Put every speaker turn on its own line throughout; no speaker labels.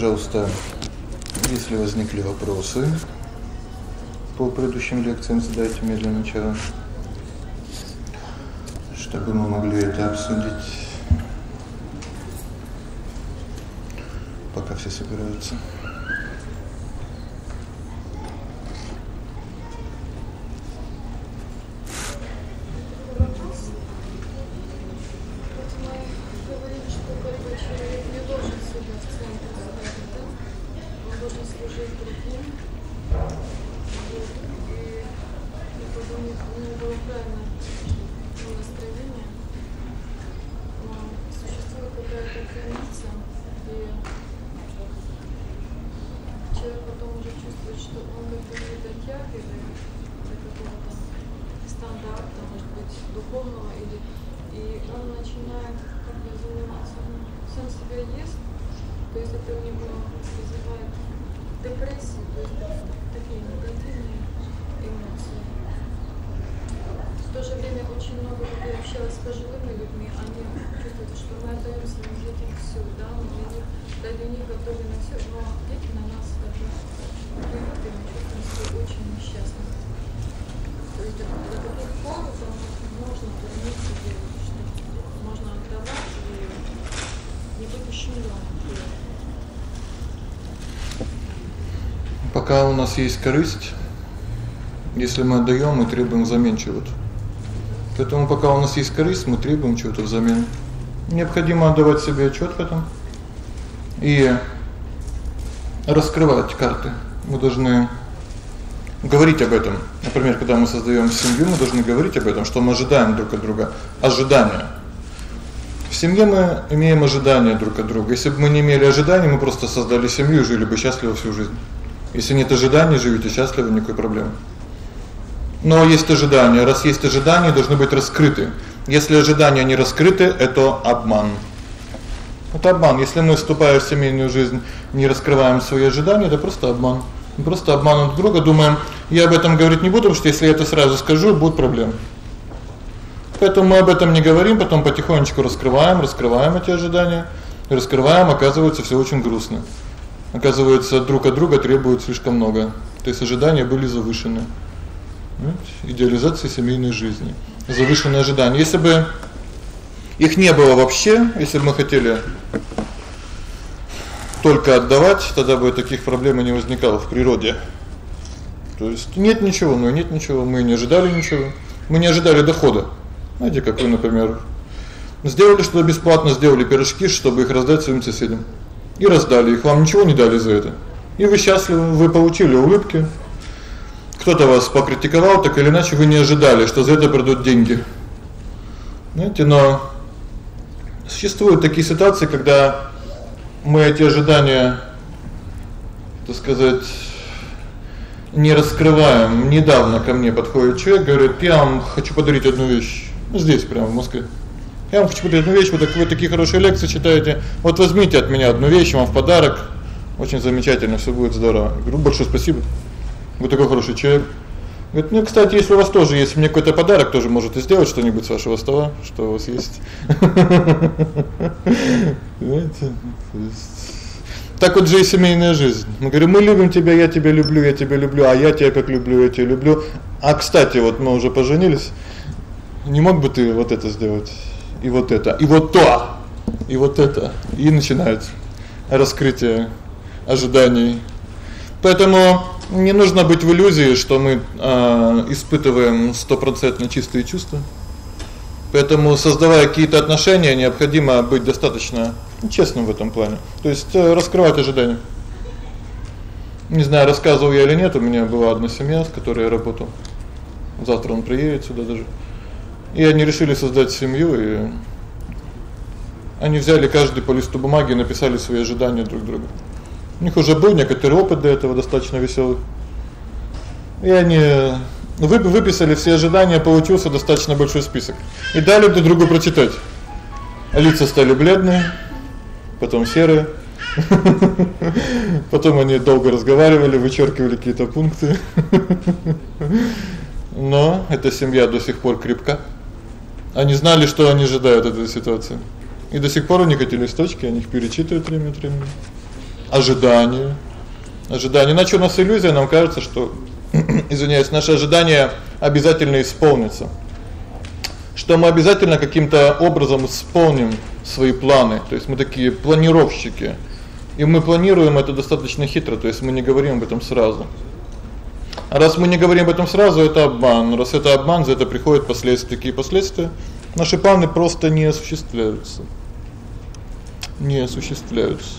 пожалуйста, если возникли вопросы по предыдущим лекциям, задайте мне для начала, чтобы мы могли это обсудить. Пока все собираются. Нас есть корысть, если мы отдаём, мы требуем взамен чего-то. Поэтому пока у нас есть корысть, мы требуем чего-то взамен. Необходимо отдавать себе отчёт в этом. И раскрывать карты. Мы должны говорить об этом. Например, когда мы создаём семью, мы должны говорить об этом, что мы ожидаем друг от друга. Ожидания. В семье мы имеем ожидания друг от друга. Если бы мы не имели ожиданий, мы просто создали семью и жили бы счастливо всю жизнь. Если нет ожиданий, живите счастливо, никакой проблемы. Но есть ожидания. Раз есть ожидания, должны быть раскрыты. Если ожидания не раскрыты, это обман. Это обман. Если мы вступая в семейную жизнь, не раскрываем свои ожидания, это просто обман. Мы просто обманываем друг друга, думаем: "Я об этом говорить не буду, потому что если я это сразу скажу, будут проблемы". Поэтому мы об этом не говорим, потом потихонечку раскрываем, раскрываем эти ожидания, раскрываем, оказывается, всё очень грустно. Оказывается, друг от друга требуют слишком много. То есть ожидания были завышены. Идеализация семейной жизни. Завышенные ожидания. Если бы их не было вообще, если бы мы хотели только отдавать, тогда бы таких проблем и не возникало в природе. То есть нет ничего, ну нет ничего, мы не ожидали ничего. Мы не ожидали дохода. Знаете, как вы, например, сделали что бесплатно, сделали пирожки, чтобы их раздать своим соседям. И раздали их, вам ничего не дали за это. И вы счастливы, вы получили улыбки. Кто-то вас покритиковал, так или иначе вы не ожидали, что за это придут деньги. Знаете, но существуют такие ситуации, когда мы эти ожидания, так сказать, не раскрываем. Недавно ко мне подходит человек, говорит: "Я вам хочу подарить одну вещь". Ну здесь прямо в Москве. Я вам хочу подарить одну вещь, вы так такие хорошие лекции читаете. Вот возьмите от меня одну вещь вам в подарок. Очень замечательно, всё будет здорово. Говорю: "Большое спасибо. Вы такой хороший человек". Говорит: "Ну, кстати, если у вас тоже есть мне какой-то подарок, тоже можете сделать что-нибудь с вашего стола, что у вас есть". Знаете? Так вот же и семейная жизнь. Мы говорим: "Мы любим тебя, я тебя люблю, я тебя люблю, а я тебя как люблю, я тебя люблю". А, кстати, вот мы уже поженились. Не мог бы ты вот это сделать? И вот это, и вот то, и вот это, и начинается раскрытие ожиданий. Поэтому не нужно быть в иллюзии, что мы э испытываем стопроцентно чистые чувства. Поэтому создавая какие-то отношения, необходимо быть достаточно честным в этом плане. То есть э, раскрывать ожидания. Не знаю, рассказывал я или нет, у меня была одна семья, с которой я работал. Завтра он приедет сюда даже. И они решили создать семью, и они взяли каждый по листу бумаги и написали свои ожидания друг другу. У них уже был некоторый опыт до этого достаточно весёлый. И они вы выписали все ожидания, получился достаточно большой список. И дали друг другу прочитать. Лица стали бледные, потом серые. Потом они долго разговаривали, вычеркивали какие-то пункты. Но эта семья до сих пор крепка. Они знали, что они ожидают от этой ситуации. И до сих пор у них эти листочки, они их перечитывают время от времени. ожидания. Ожидания. Иначе у нас иллюзия, нам кажется, что извиняюсь, наши ожидания обязательно исполнятся. Что мы обязательно каким-то образом исполним свои планы. То есть мы такие планировщики. И мы планируем это достаточно хитро, то есть мы не говорим об этом сразу. Раз мы не говорим об этом сразу, это обман. Раз это обман, за это приходят последствия, какие последствия? Наши планы просто не осуществляются. Не осуществляются.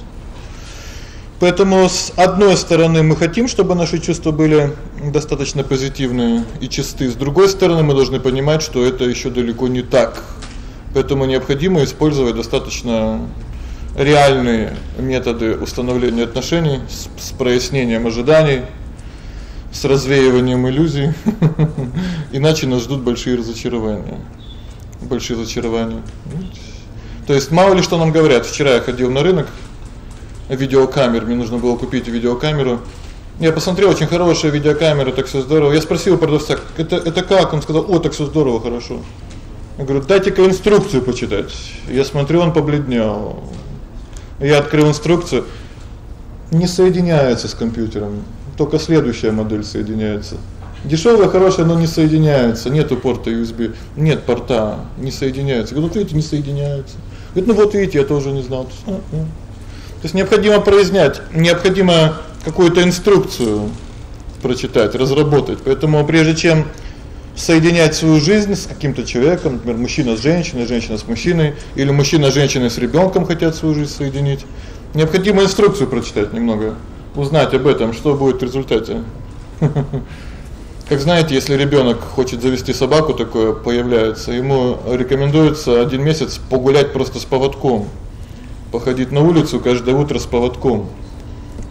Поэтому с одной стороны мы хотим, чтобы наши чувства были достаточно позитивные и чистые. С другой стороны, мы должны понимать, что это ещё далеко не так. Поэтому необходимо использовать достаточно реальные методы установления отношений с, с прояснением ожиданий, с развеиванием иллюзий. Иначе нас ждут большие разочарования. Большие разочарования. То есть мало ли что нам говорят. Вчера я ходил на рынок видеокамер, мне нужно было купить видеокамеру. Я посмотрел, очень хорошая видеокамера, так всё здорово. Я спросил продавца: "Это это как?" Он сказал: "О, так всё здорово, хорошо". Я говорю: "Дайте-ка инструкцию почитать". Я смотрю, он побледнел. Я открыл инструкцию. Не соединяется с компьютером. Только следующая модель соединяется. Дешёвая, хорошая, но не соединяется. Нету порта USB, нет порта, не соединяется. Говорю: "Вот видите, не соединяется". Говорит: "Ну вот видите, я тоже не знал". То есть необходимо прояснять, необходимо какую-то инструкцию прочитать, разработать. Поэтому прежде чем соединять свою жизнь с каким-то человеком, например, мужчина с женщиной, женщина с мужчиной или мужчина с женщиной с ребёнком хотят свою жизнь соединить, необходимо инструкцию прочитать немного, узнать об этом, что будет в результате. Как знаете, если ребёнок хочет завести собаку, такое появляется, ему рекомендуется один месяц погулять просто с поводком. Походить на улицу каждое утро с поводком.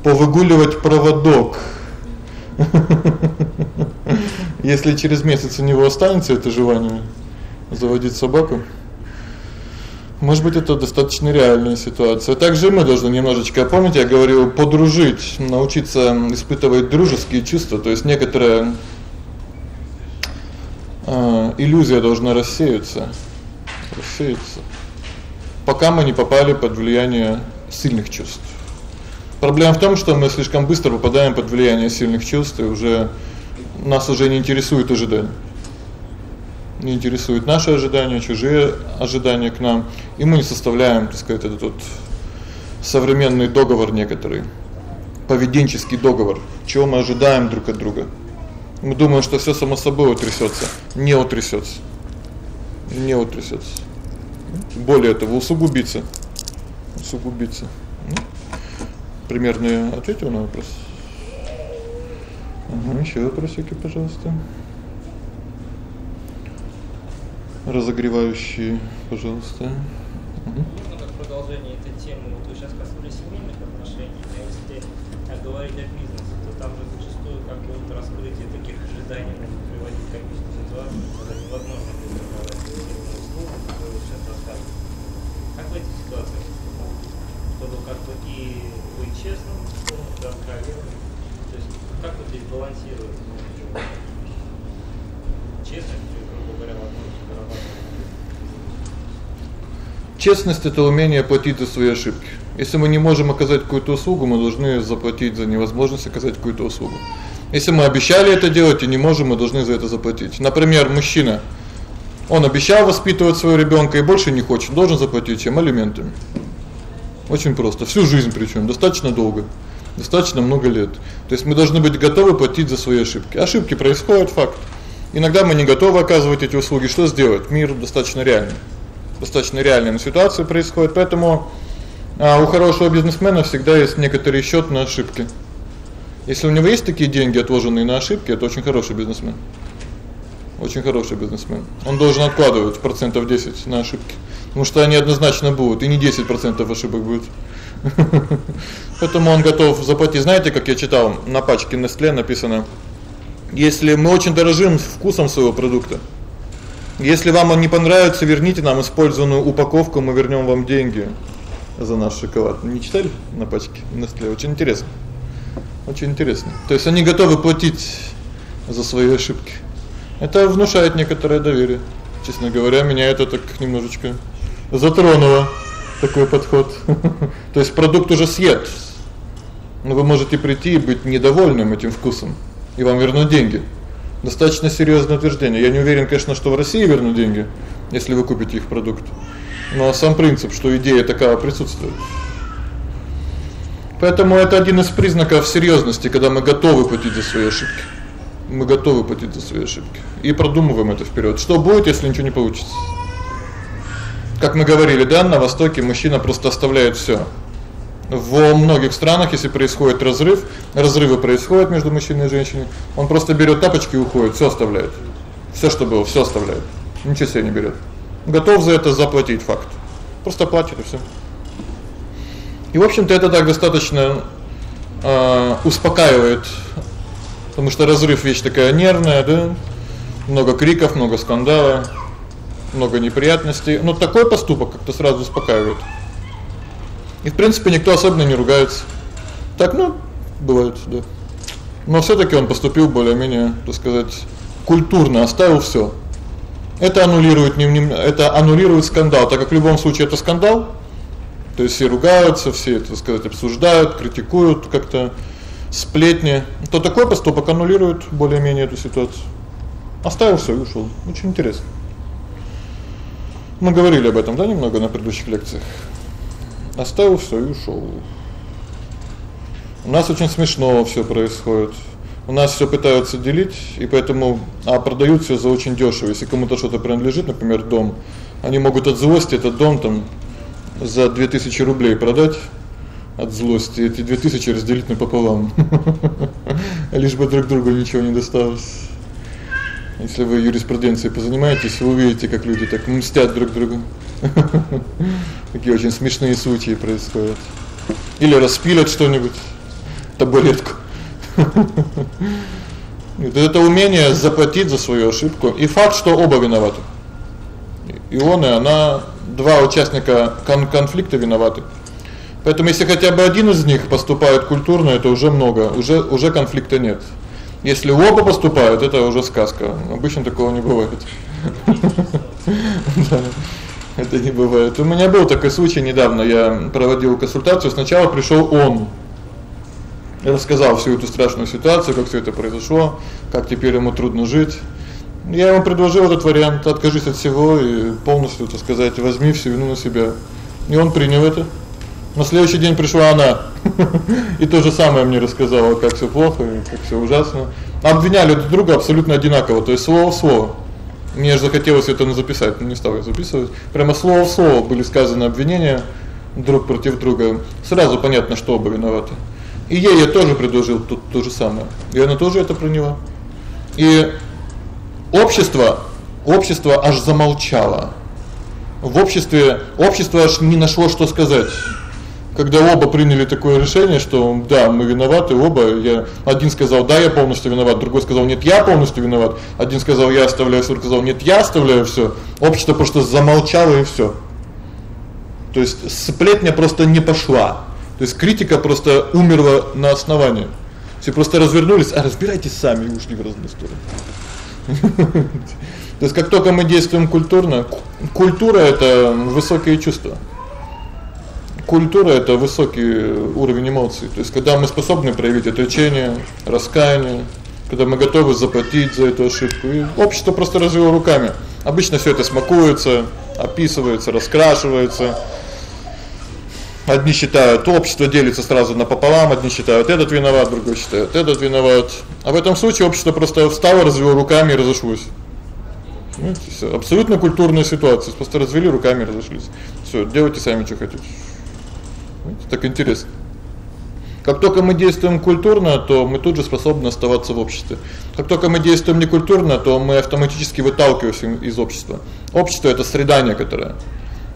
Повыгуливать проводок. Если через месяц у него останется это желание заводить собаку, может быть, это достаточно реальная ситуация. Также мы должны немножечко, помните, я говорил, подружить, научиться испытывать дружеские чувства, то есть некоторая э иллюзия должна рассеяться. Рассеяться. Пока мы не попали под влияние сильных чувств. Проблема в том, что мы слишком быстро попадаем под влияние сильных чувств и уже нас уже не интересует ожидания. Не интересуют наши ожидания, чужие ожидания к нам, и мы не составляем, так сказать, этот вот современный договор некоторый, поведенческий договор, чего мы ожидаем друг от друга. Мы думаем, что всё само собой утрясётся, не утрясётся. Не утрясётся. Более того, усугубится. Усугубится. Примерно я ответил на вопрос. Угу, ещё вопросики, пожалуйста. Разогревающие, пожалуйста.
Угу. Ну, как продолжение этой темы, вот вы сейчас коснулись семейных отношений, а если говорить о бизнесе, то там же зачастую как бы вот раскрытие таких ожиданий может приводить к комичной ситуации, когда невозможно предоставлять услугу, которую вы сейчас рассказываете. Как в этих ситуациях чтобы как бы и быть честным, да, откровенным, то есть как вот здесь балансировать честность, грубо говоря, возможность вырабатывать
Честность это умение платить за свои ошибки. Если мы не можем оказать какую-то услугу, мы должны заплатить за невозможность оказать какую-то услугу. Если мы обещали это делать и не можем, мы должны за это заплатить. Например, мужчина он обещал воспитывать своего ребёнка и больше не хочет, должен заплатить чем алиментами. Очень просто, всю жизнь причём, достаточно долго. Достаточно много лет. То есть мы должны быть готовы платить за свои ошибки. Ошибки происходят, факт. Иногда мы не готовы оказывать эти услуги. Что сделать? Мир достаточно реальный достаточно реальная ситуация происходит, поэтому а у хорошего бизнесмена всегда есть некоторый счёт на ошибки. Если у него есть такие деньги, отложенные на ошибки, это очень хороший бизнесмен. Очень хороший бизнесмен. Он должен откладывать процентов 10 на ошибки, потому что они однозначно будут, и не 10% ошибок будет. Поэтому он готов заплатить. Знаете, как я читал, на пачке Nestle написано: "Если мы очень дорожим вкусом своего продукта, если вам он не понравится, верните нам использованную упаковку, мы вернём вам деньги за наш шоколад. Не читали на пачке Nestle? Очень интересно. Очень интересно. То есть они готовы платить за свои ошибки. Это внушает некоторое доверие. Честно говоря, меня это так немножечко затронуло такой подход. То есть продукт уже съед. Но вы можете прийти и быть недовольным этим вкусом, и вам вернут деньги. Достаточно серьёзное утверждение. Я не уверен, конечно, что в России вернут деньги, если вы купите их продукт. Но сам принцип, что идея такая присутствует. Поэтому это один из признаков серьёзности, когда мы готовы платить за свои ошибки. Мы готовы платить за свои ошибки и продумываем это вперёд. Что будет, если ничего не получится? Как мы говорили, да, на востоке мужчина просто оставляет всё. В многих странах, если происходит разрыв, разрывы происходят между мужчиной и женщиной, он просто берёт тапочки и уходит, всё оставляет. Всё, что было, всё оставляет. Ничего себе не берёт. Готов за это заплатить факт. Просто платит и всё. И в общем-то это так достаточно э успокаивает, потому что разрыв вещь такая нервная, да? Много криков, много скандала, много неприятностей. Но такой поступок как-то сразу успокаивает. И в принципе никто особенно не ругается. Так, ну, бывает, да. Но всё-таки он поступил более-менее, так сказать, культурно, оставил всё. Это аннулирует не, не это аннулирует скандал, так как в любом случае это скандал. То есть все ругаются, все, так сказать, обсуждают, критикуют как-то сплетни. То такой поступок аннулирует более-менее эту ситуацию. Оставил всё и ушёл. Очень интересно. Мы говорили об этом, да, немного на предыдущих лекциях. Оставил всё и ушёл. У нас очень смешно всё происходит. У нас всё пытаются делить, и поэтому а продают всё за очень дёшево. Если кому-то что-то принадлежит, например, дом, они могут от злости этот дом там за 2000 рублей продать от злости, эти 2000 разделить напополам. Лишь бы друг другу ничего не досталось. Если вы юриспруденцией позанимаетесь, вы увидите, как люди так мстят друг другу. Такие очень смешные случаи происходят. Или распилят что-нибудь, табуретку. Это умение заплатить за свою ошибку и факт, что оба виноваты. И он и она, два участника кон конфликта виноваты. Поэтому если хотя бы один из них поступает культурно, это уже много, уже уже конфликта нет. Если оба поступают, это уже сказка. Обычно такого не бывает. Да. Это не бывает. У меня был такой случай недавно, я проводил консультацию, сначала пришёл он. Я рассказал всю эту страшную ситуацию, как всё это произошло, как теперь ему трудно жить. Я ему предложил этот вариант: откажись от всего и полностью, так сказать, возьми всю вину на себя. И он принял это. На следующий день пришла она. И то же самое мне рассказала, как всё плохо как всё ужасно. Обвиняли друг друга абсолютно одинаково, то есть слово в слово. Мне же захотелось это записать, но не стал я записывать. Прямо слово в слово были сказаны обвинения друг против друга. Сразу понятно, что оба виноваты. И ей я тоже предложил тут то же самое. И она тоже это приняла. И общество, общество аж замолчало. В обществе общество аж не нашло что сказать когда оба приняли такое решение, что да, мы виноваты оба. Я один сказал: "Да, я полностью виноват", другой сказал: "Нет, я полностью виноват". Один сказал: "Я оставляю всё", сказал: "Нет, я оставляю всё". Общество просто замолчало и всё. То есть сплетня просто не пошла. То есть критика просто умерла на основании. Все просто развернулись: "А разбирайтесь сами", и ушли в разные стороны. То есть как только мы действуем культурно, культура это высокие чувства. Культура это высокий уровень эмоций. То есть когда мы способны проявить отречение, раскаяние, когда мы готовы заплатить за эту ошибку. И общество просто развило руками. Обычно всё это смакуется, описывается, раскрашивается. Одни считают, общество делится сразу на пополам, одни считают, этот виноват, другой считает, этот виноват. А в этом случае общество просто встало, развело руками и разошлось. Понимаете, всё абсолютно культурная ситуация. Просто развели руками разошлись. Всё, делайте сами что хотите. Так интересно. Как только мы действуем культурно, то мы тут же способны оставаться в обществе. Как только мы действуем некультурно, то мы автоматически выталкиваемся из общества. Общество это среда некоторая.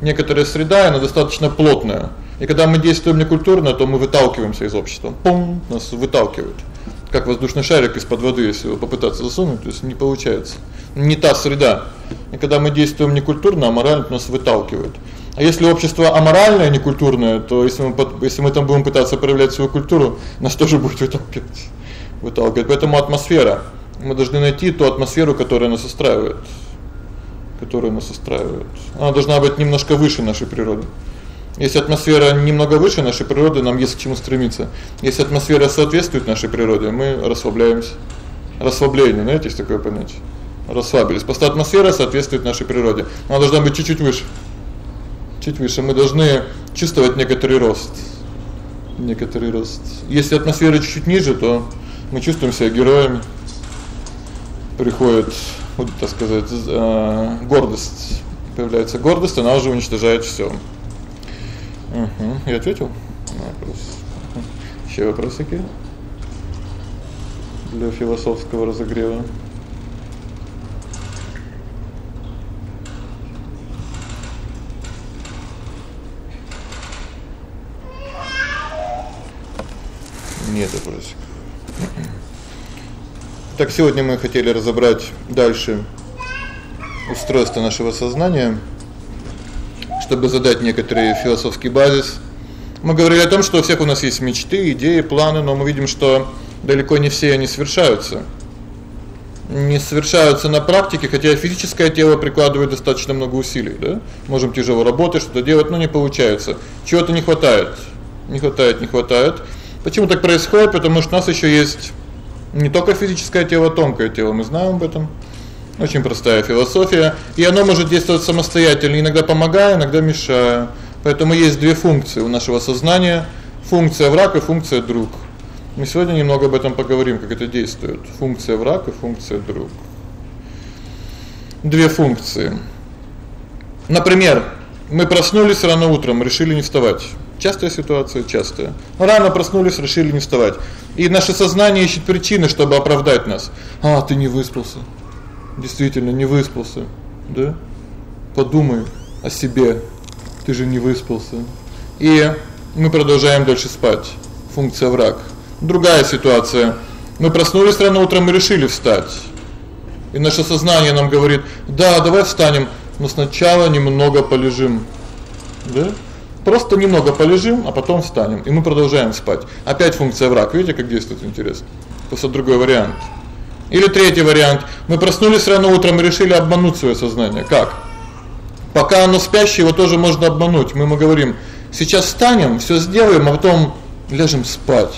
Некоторая среда, она достаточно плотная. И когда мы действуем некультурно, то мы выталкиваемся из общества. Пум, нас выталкивают. Как воздушный шарик из-под воды, если его попытаться засунуть, то есть не получается. Не та среда. И когда мы действуем некультурно, аморально нас выталкивают. А если общество аморальное, некультурное, то если мы если мы там будем пытаться проявлять свою культуру, нас тоже будет выталкивать. Выталкивать. Поэтому атмосфера. Мы должны найти ту атмосферу, которая нас устраивает. Которая нас устраивает. Она должна быть немножко выше нашей природы. Если атмосфера немного выше нашей природы, нам есть к чему стремиться. Если атмосфера соответствует нашей природе, мы расслабляемся. Расслабление, знаете, есть такое понятие. Расслабились. Просто атмосфера соответствует нашей природе. Она должна быть чуть-чуть выше. Чуть выше. Мы должны чувствовать некоторый рост. Некоторый рост. Если атмосфера чуть-чуть ниже, то мы чувствуем себя героями. Приходит, вот так сказать, э гордость. Появляется гордость, она уже уничтожает всё. Угу. Я ответил на вопрос. Ещё вопросы какие? Для философского разогрева. Нет вопросов. Так сегодня мы хотели разобрать дальше устройство нашего сознания чтобы задать некоторый философский базис. Мы говорили о том, что у всех у нас есть мечты, идеи, планы, но мы видим, что далеко не все они совершаются. Не совершаются на практике, хотя физическое тело прикладывает достаточно много усилий, да? Можем тяжело работать, что-то делать, но не получается. Чего-то не хватает. Не хватает, не хватает. Почему так происходит? Потому что у нас ещё есть не только физическое тело, тонкое тело, мы знаем об этом. Очень простая философия, и оно может действовать самостоятельно, иногда помогая, иногда мешая. Поэтому есть две функции у нашего сознания: функция враг и функция друг. Мы сегодня немного об этом поговорим, как это действует. Функция враг и функция друг. Две функции. Например, мы проснулись рано утром, решили не вставать. Частая ситуация, частая. Рано проснулись, решили не вставать. И наше сознание ищет причины, чтобы оправдать нас. А, ты не выспался действительно не выспался, да? Подумай о себе. Ты же не выспался. И мы продолжаем дальше спать. Функция враг. Другая ситуация. Мы проснулись рано утром и решили встать. И наше сознание нам говорит: "Да, давай встанем, но сначала немного полежим". Да? Просто немного полежим, а потом встанем, и мы продолжаем спать. Опять функция враг. Видите, как действует интересно. Просто другой вариант. Или третий вариант. Мы проснулись рано утром и решили обмануть своё сознание. Как? Пока оно спящее, его тоже можно обмануть. Мы ему говорим: "Сейчас встанем, всё сделаем, а потом ляжем спать".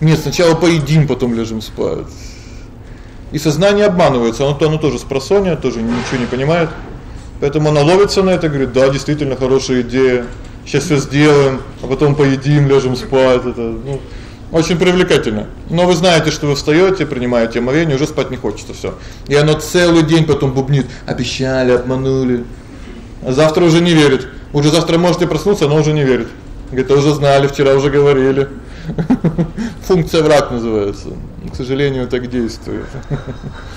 Нет, сначала поедим, потом ляжем спать. И сознание обманывается, оно то оно тоже спросонья, тоже ничего не понимает. Поэтому оно ловится на это, говорит: "Да, действительно хорошая идея. Сейчас всё сделаем, а потом поедим, ляжем спать". Это, ну, очень привлекательно. Но вы знаете, что вы встаёте, принимаете омовение, уже спать не хочется всё. И оно целый день потом бубнит: "Обещали, обманули". А завтра уже не верит. Уже завтра можете проснуться, но уже не верит. Говорит: "А уже знали, вчера уже говорили". Функция враг называется. К сожалению, так действует.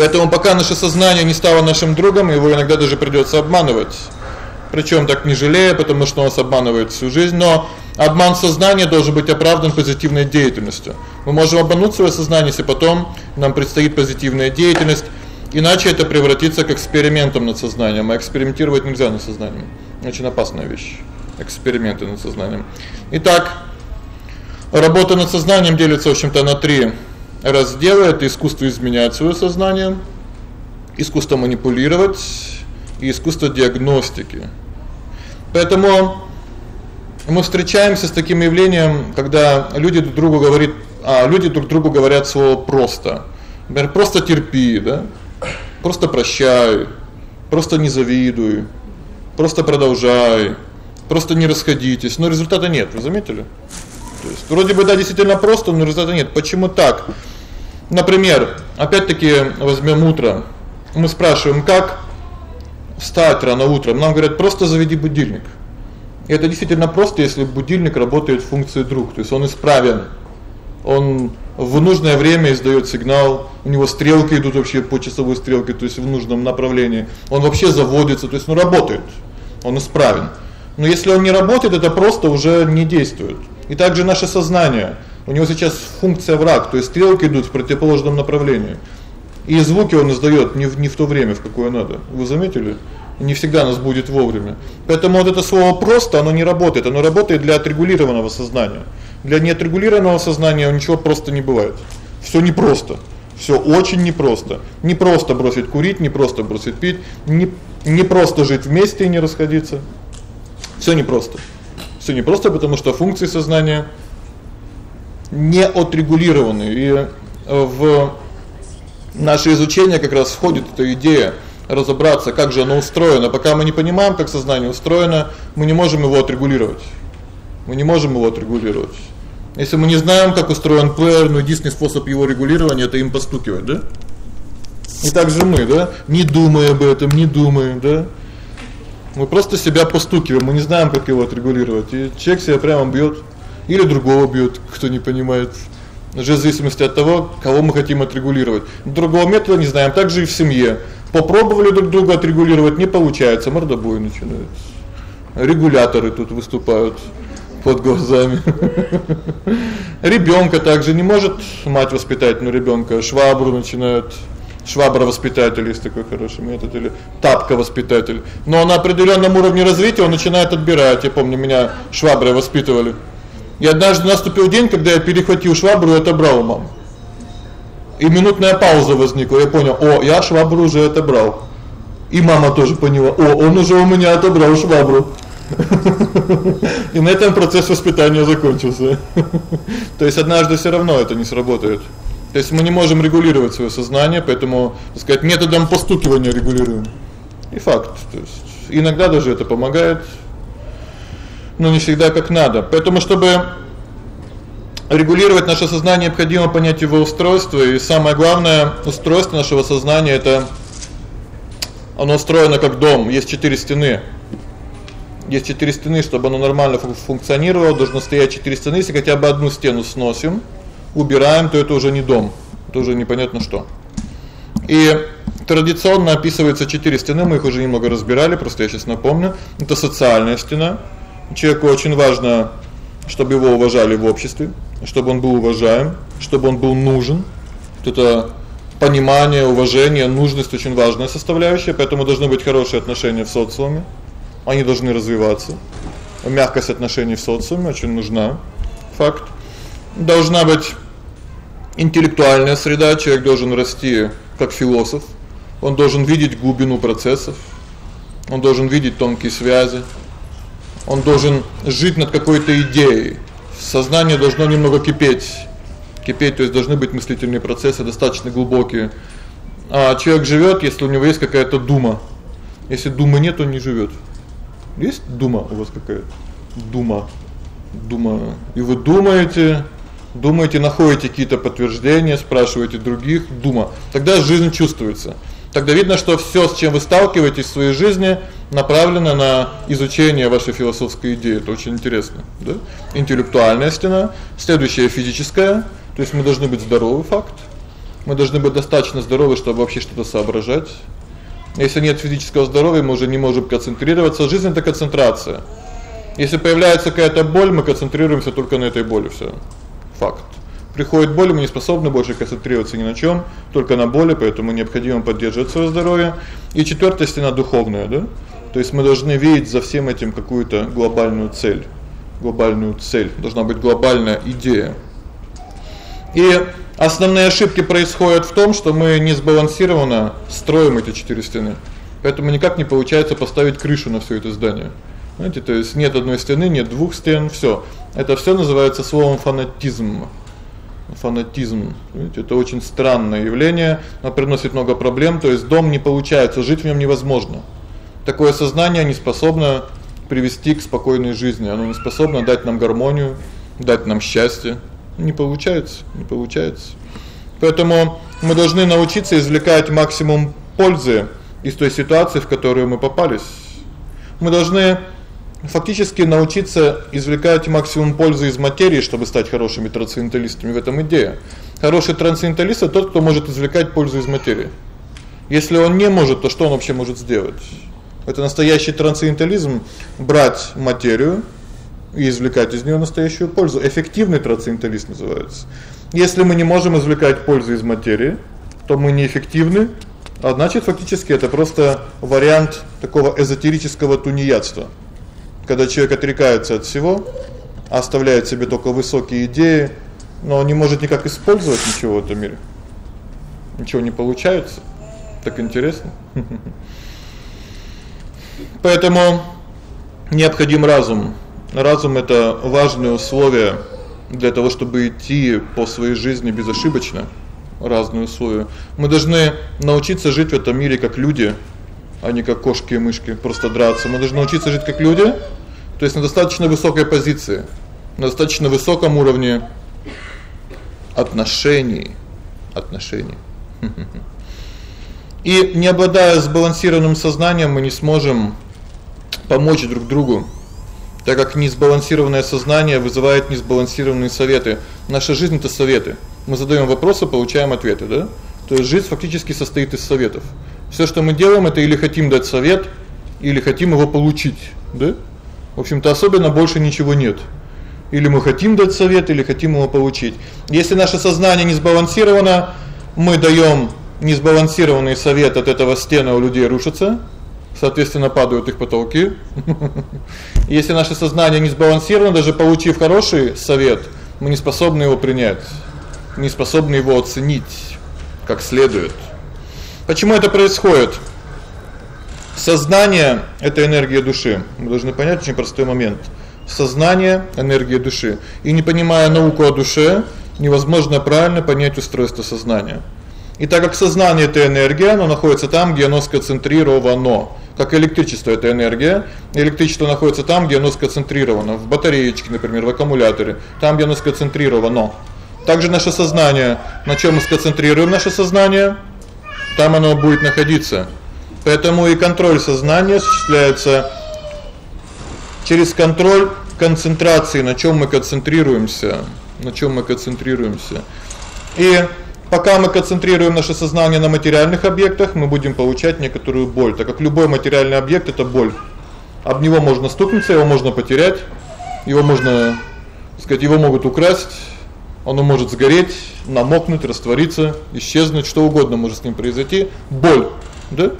Поэтому пока наше сознание не стало нашим другом, его иногда даже придётся обманывать. Причём так не жалея, потому что нас обманывает всю жизнь, но Обман сознания должен быть оправдан позитивной деятельностью. Мы можем обмануть своё сознание, если потом нам предстоит позитивная деятельность, иначе это превратится к экспериментам над сознанием, а экспериментировать нельзя над сознанием. Очень опасная вещь. Эксперименты над сознанием. Итак, работа над сознанием делится, в общем-то, на три раздела: это искусство изменять своё сознание, искусство манипулировать и искусство диагностики. Поэтому мы встречаемся с таким явлением, когда люди друг другу говорят, а люди друг другу говорят слово просто. Например, просто терпи, да? Просто прощай, просто не завидуй, просто продолжай, просто не расходитесь, но результата нет, вы заметили? То есть вроде бы да, действительно просто, но результата нет. Почему так? Например, опять-таки возьмем утро. Мы спрашиваем: "Как встать рано утром?" Нам говорят: "Просто заведи будильник". И это действительно просто, если будильник работает в функции друг, то есть он исправен. Он в нужное время издаёт сигнал, у него стрелки идут вообще по часовой стрелке, то есть в нужном направлении. Он вообще заводится, то есть он работает. Он исправен. Но если он не работает, это просто уже не действует. И также наше сознание. У него сейчас функция враг, то есть стрелки идут в противоположном направлении. И звуки он издаёт не в не в то время, в какое надо. Вы заметили? не всегда нас будет вовремя. Поэтому вот это слово просто, оно не работает, оно работает для отрегулированного сознания. Для неотрегулированного сознания ничего просто не бывает. Всё непросто. Всё очень непросто. Не просто бросить курить, не просто бросить пить, не не просто жить вместе и не расходиться. Всё непросто. Всё непросто, потому что функции сознания не отрегулированы. И э, в наше изучение как раз входит эта идея разобраться, как же оно устроено. Пока мы не понимаем, как сознание устроено, мы не можем его отрегулировать. Мы не можем его отрегулировать. Если мы не знаем, как устроен плеер, ну единственный способ его регулирования это им постукивать, да? И так же мы, да? Не думая об этом, не думаем, да? Мы просто себя постукиваем, мы не знаем, как его отрегулировать. И человек себя прямо бьёт или другого бьёт, кто не понимает. Уже в зависимости от того, кого мы хотим отрегулировать. Другого метода не знаем, так же и в семье. Попробовали друг друга отрегулировать, не получается, мордобой начинается. Регуляторы тут выступают под глазами. Ребёнка также не может мать воспитать, но ребёнка швабру начинают швабра воспитатель есть такой хороший метод или тапка воспитатель. Но на определённом уровне развития он начинает отбирать. Я помню, меня шваброй воспитывали. И однажды наступил день, когда я перехватил швабру и отобрал у мамы. И минутная пауза возникла. Я понял: "О, я швабру уже отобрал". И мама тоже поняла: "О, он уже у меня отобрал швабру". И на этом процесс воспитания закончился. То есть однажды всё равно это не сработает. То есть мы не можем регулировать своё сознание, поэтому, так сказать, методом постукивания регулируем. И факт. То есть иногда даже это помогает, но не всегда как надо. Поэтому чтобы регулировать наше сознание, необходимо понять его устройство, и самое главное устройство нашего сознания это оно устроено как дом, есть четыре стены. Есть четыре стены, чтобы оно нормально функционировало, должно стоять четыре стены. Если хотя бы одну стену сносим, убираем, то это уже не дом. Это уже непонятно что. И традиционно описывается четыре стены, мы их уже немного разбирали, просто я сейчас напомню. Это социальная стена. Человеку очень важно, чтобы его уважали в обществе, чтобы он был уважаем, чтобы он был нужен. Это понимание, уважение, нужность очень важная составляющая, поэтому должны быть хорошие отношения в социуме. Они должны развиваться. Мягкость отношений в социуме очень нужна. Факт должна быть интеллектуальная среда, человек должен расти как философ. Он должен видеть глубину процессов. Он должен видеть тонкие связи. Он должен жить над какой-то идеей. Сознание должно немного кипеть. Кипеть, то есть должны быть мыслительные процессы достаточно глубокие. А человек живёт, если у него есть какая-то дума. Если думы нет, он не живёт. Есть дума у вас какая-то? Дума. Дума. И вы думаете, думаете, находите какие-то подтверждения, спрашиваете других, дума. Тогда жизнь чувствуется. Тогда видно, что всё, с чем вы сталкиваетесь в своей жизни, направлено на изучение вашей философской идеи. Это очень интересно, да? Интеллектуальная стена, следующая физическая, то есть мы должны быть здоровы, факт. Мы должны быть достаточно здоровы, чтобы вообще что-то соображать. Если нет физического здоровья, мы уже не можем концентрироваться. Жизнь это концентрация. Если появляется какая-то боль, мы концентрируемся только на этой боли, всё. Факт. Приходит боль, мы не способны больше концентрироваться ни на чём, только на боли, поэтому необходимо поддерживать своё здоровье. И четвёртая стена духовная, да? То есть мы должны видеть за всем этим какую-то глобальную цель. Глобальную цель, должна быть глобальная идея. И основные ошибки происходят в том, что мы не сбалансированно строим эти четыре стены. Поэтому никак не получается поставить крышу на всё это здание. Знаете, то есть нет одной стены, нет двух стен, всё. Это всё называется словом фанатизм. Фанатизм. Видите, это очень странное явление, но приносит много проблем, то есть дом не получается, жить в нём невозможно. Такое сознание не способно привести к спокойной жизни, оно не способно дать нам гармонию, дать нам счастье. Не получается, не получается. Поэтому мы должны научиться извлекать максимум пользы из той ситуации, в которую мы попались. Мы должны фактически научиться извлекать максимум пользы из материи, чтобы стать хорошими трансценденталистами. В этом идея. Хороший трансценденталист это тот, кто может извлекать пользу из материи. Если он не может, то что он вообще может сделать? Это настоящий трансцендентализм брать материю и извлекать из неё настоящую пользу. Эффективный трансценденталист называется. Если мы не можем извлекать пользу из материи, то мы неэффективны, а значит, фактически это просто вариант такого эзотерического тунеядства когда человек отрекается от всего, оставляет себе только высокие идеи, но не может никак использовать ничего в этом мире. Ничего не получается. Так интересно. Поэтому необходим разум. Разум это важное условие для того, чтобы идти по своей жизни безошибочно. Разные условия. Мы должны научиться жить в этом мире как люди, а не как кошки и мышки, просто драться. Мы должны научиться жить как люди, то есть на достаточно высокой позиции, на достаточно высоком уровне отношений, отношений. И не обладая сбалансированным сознанием, мы не сможем помочь друг другу, так как несбалансированное сознание вызывает несбалансированные советы. Наша жизнь это советы. Мы задаём вопросы, получаем ответы, да? То есть жизнь фактически состоит из советов. Всё, что мы делаем это или хотим дать совет, или хотим его получить, да? В общем-то, особенно больше ничего нет. Или мы хотим дать совет, или хотим его получить. Если наше сознание не сбалансировано, мы даём несбалансированный совет, от этого стены у людей рушатся, соответственно, падают их потолки. Если наше сознание не сбалансировано, даже получив хороший совет, мы не способны его принять, не способны его оценить как следует. Почему это происходит? Сознание это энергия души. Мы должны понять очень простой момент. Сознание энергия души. И не понимая науку о душе, невозможно правильно понять устройство сознания. И так как сознание это энергия, оно находится там, где оно сконцентрировано. Как электричество это энергия. Электричество находится там, где оно сконцентрировано, в батареечке, например, в аккумуляторе, там, где оно сконцентрировано. Также наше сознание, на чём мы сконцентрируем наше сознание, там оно будет находиться. Поэтому и контроль сознания осуществляется через контроль концентрации, на чём мы концентрируемся, на чём мы концентрируемся. И пока мы концентрируем наше сознание на материальных объектах, мы будем получать некоторую боль, так как любой материальный объект это боль. Об него можно стукнуться, его можно потерять, его можно, так сказать, его могут украсть, оно может сгореть, намокнуть, раствориться, исчезнуть, что угодно может с ним произойти. Боль, да?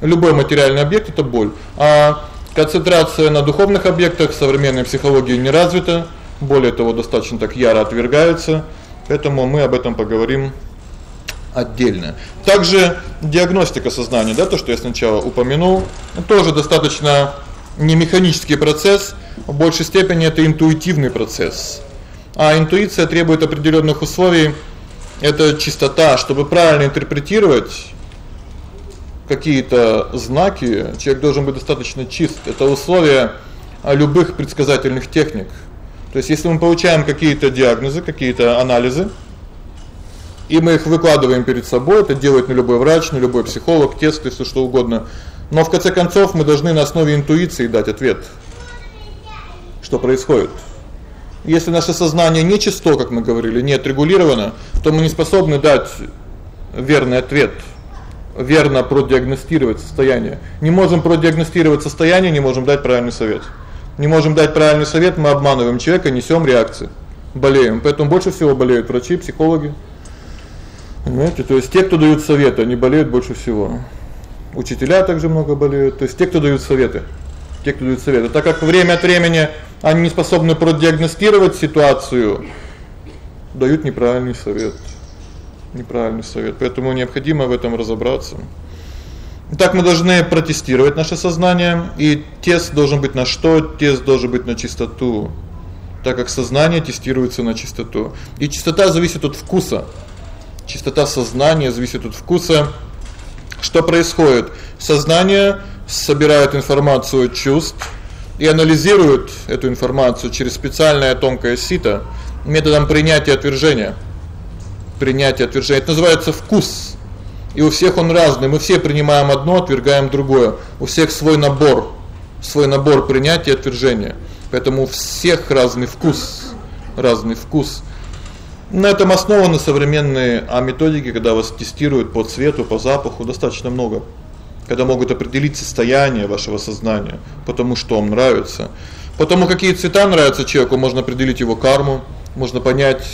Любой материальный объект это боль. А концентрация на духовных объектах в современной психологии не развита, более того, достаточно так яро отвергается. Поэтому мы об этом поговорим отдельно. Также диагностика сознания, да, то, что я сначала упомянул, тоже достаточно не механический процесс, в большей степени это интуитивный процесс. А интуиция требует определённых условий. Это чистота, чтобы правильно интерпретировать какие-то знаки, человек должен быть достаточно чист. Это условие любых предсказательных техник. То есть если мы получаем какие-то диагнозы, какие-то анализы, и мы их выкладываем перед собой, это делает на любой врач, на любой психолог, тесты, всё что угодно. Но в конце концов мы должны на основе интуиции дать ответ. Что происходит? Если наше сознание не чисто, как мы говорили, не отрегулировано, то мы не способны дать верный ответ, верно продиагностировать состояние. Не можем продиагностировать состояние, не можем дать правильный совет. Не можем дать правильный совет, мы обманываем человека, несём реакции. Болеем. Поэтому больше всего болеют врачи, психологи. Понимаете? То есть те, кто дают советы, они болеют больше всего. Учителя также много болеют. То есть те, кто дают советы. Те, кто дают советы. Так как время от времени они не способны продиагностировать ситуацию, дают неправильный совет. Неправильный совет. Поэтому необходимо в этом разобраться. Итак, мы должны протестировать наше сознание, и тест должен быть на что? Тест должен быть на чистоту. Так как сознание тестируется на чистоту. И чистота зависит от вкуса. Чистота сознания зависит от вкуса. Что происходит? Сознание собирает информацию чувств и анализирует эту информацию через специальное тонкое сито методом принятия и отвержения. Принятие отвержение это называется вкус. И у всех он разный. Мы все принимаем одно, отвергаем другое. У всех свой набор, свой набор принятия отвержения. Поэтому у всех разный вкус, разный вкус. На этом основаны современные а методики, когда вас тестируют по цвету, по запаху, достаточно много когда могут определить состояние вашего сознания, потому что вам нравится. Потому какие цвета нравятся человеку, можно определить его карму, можно понять,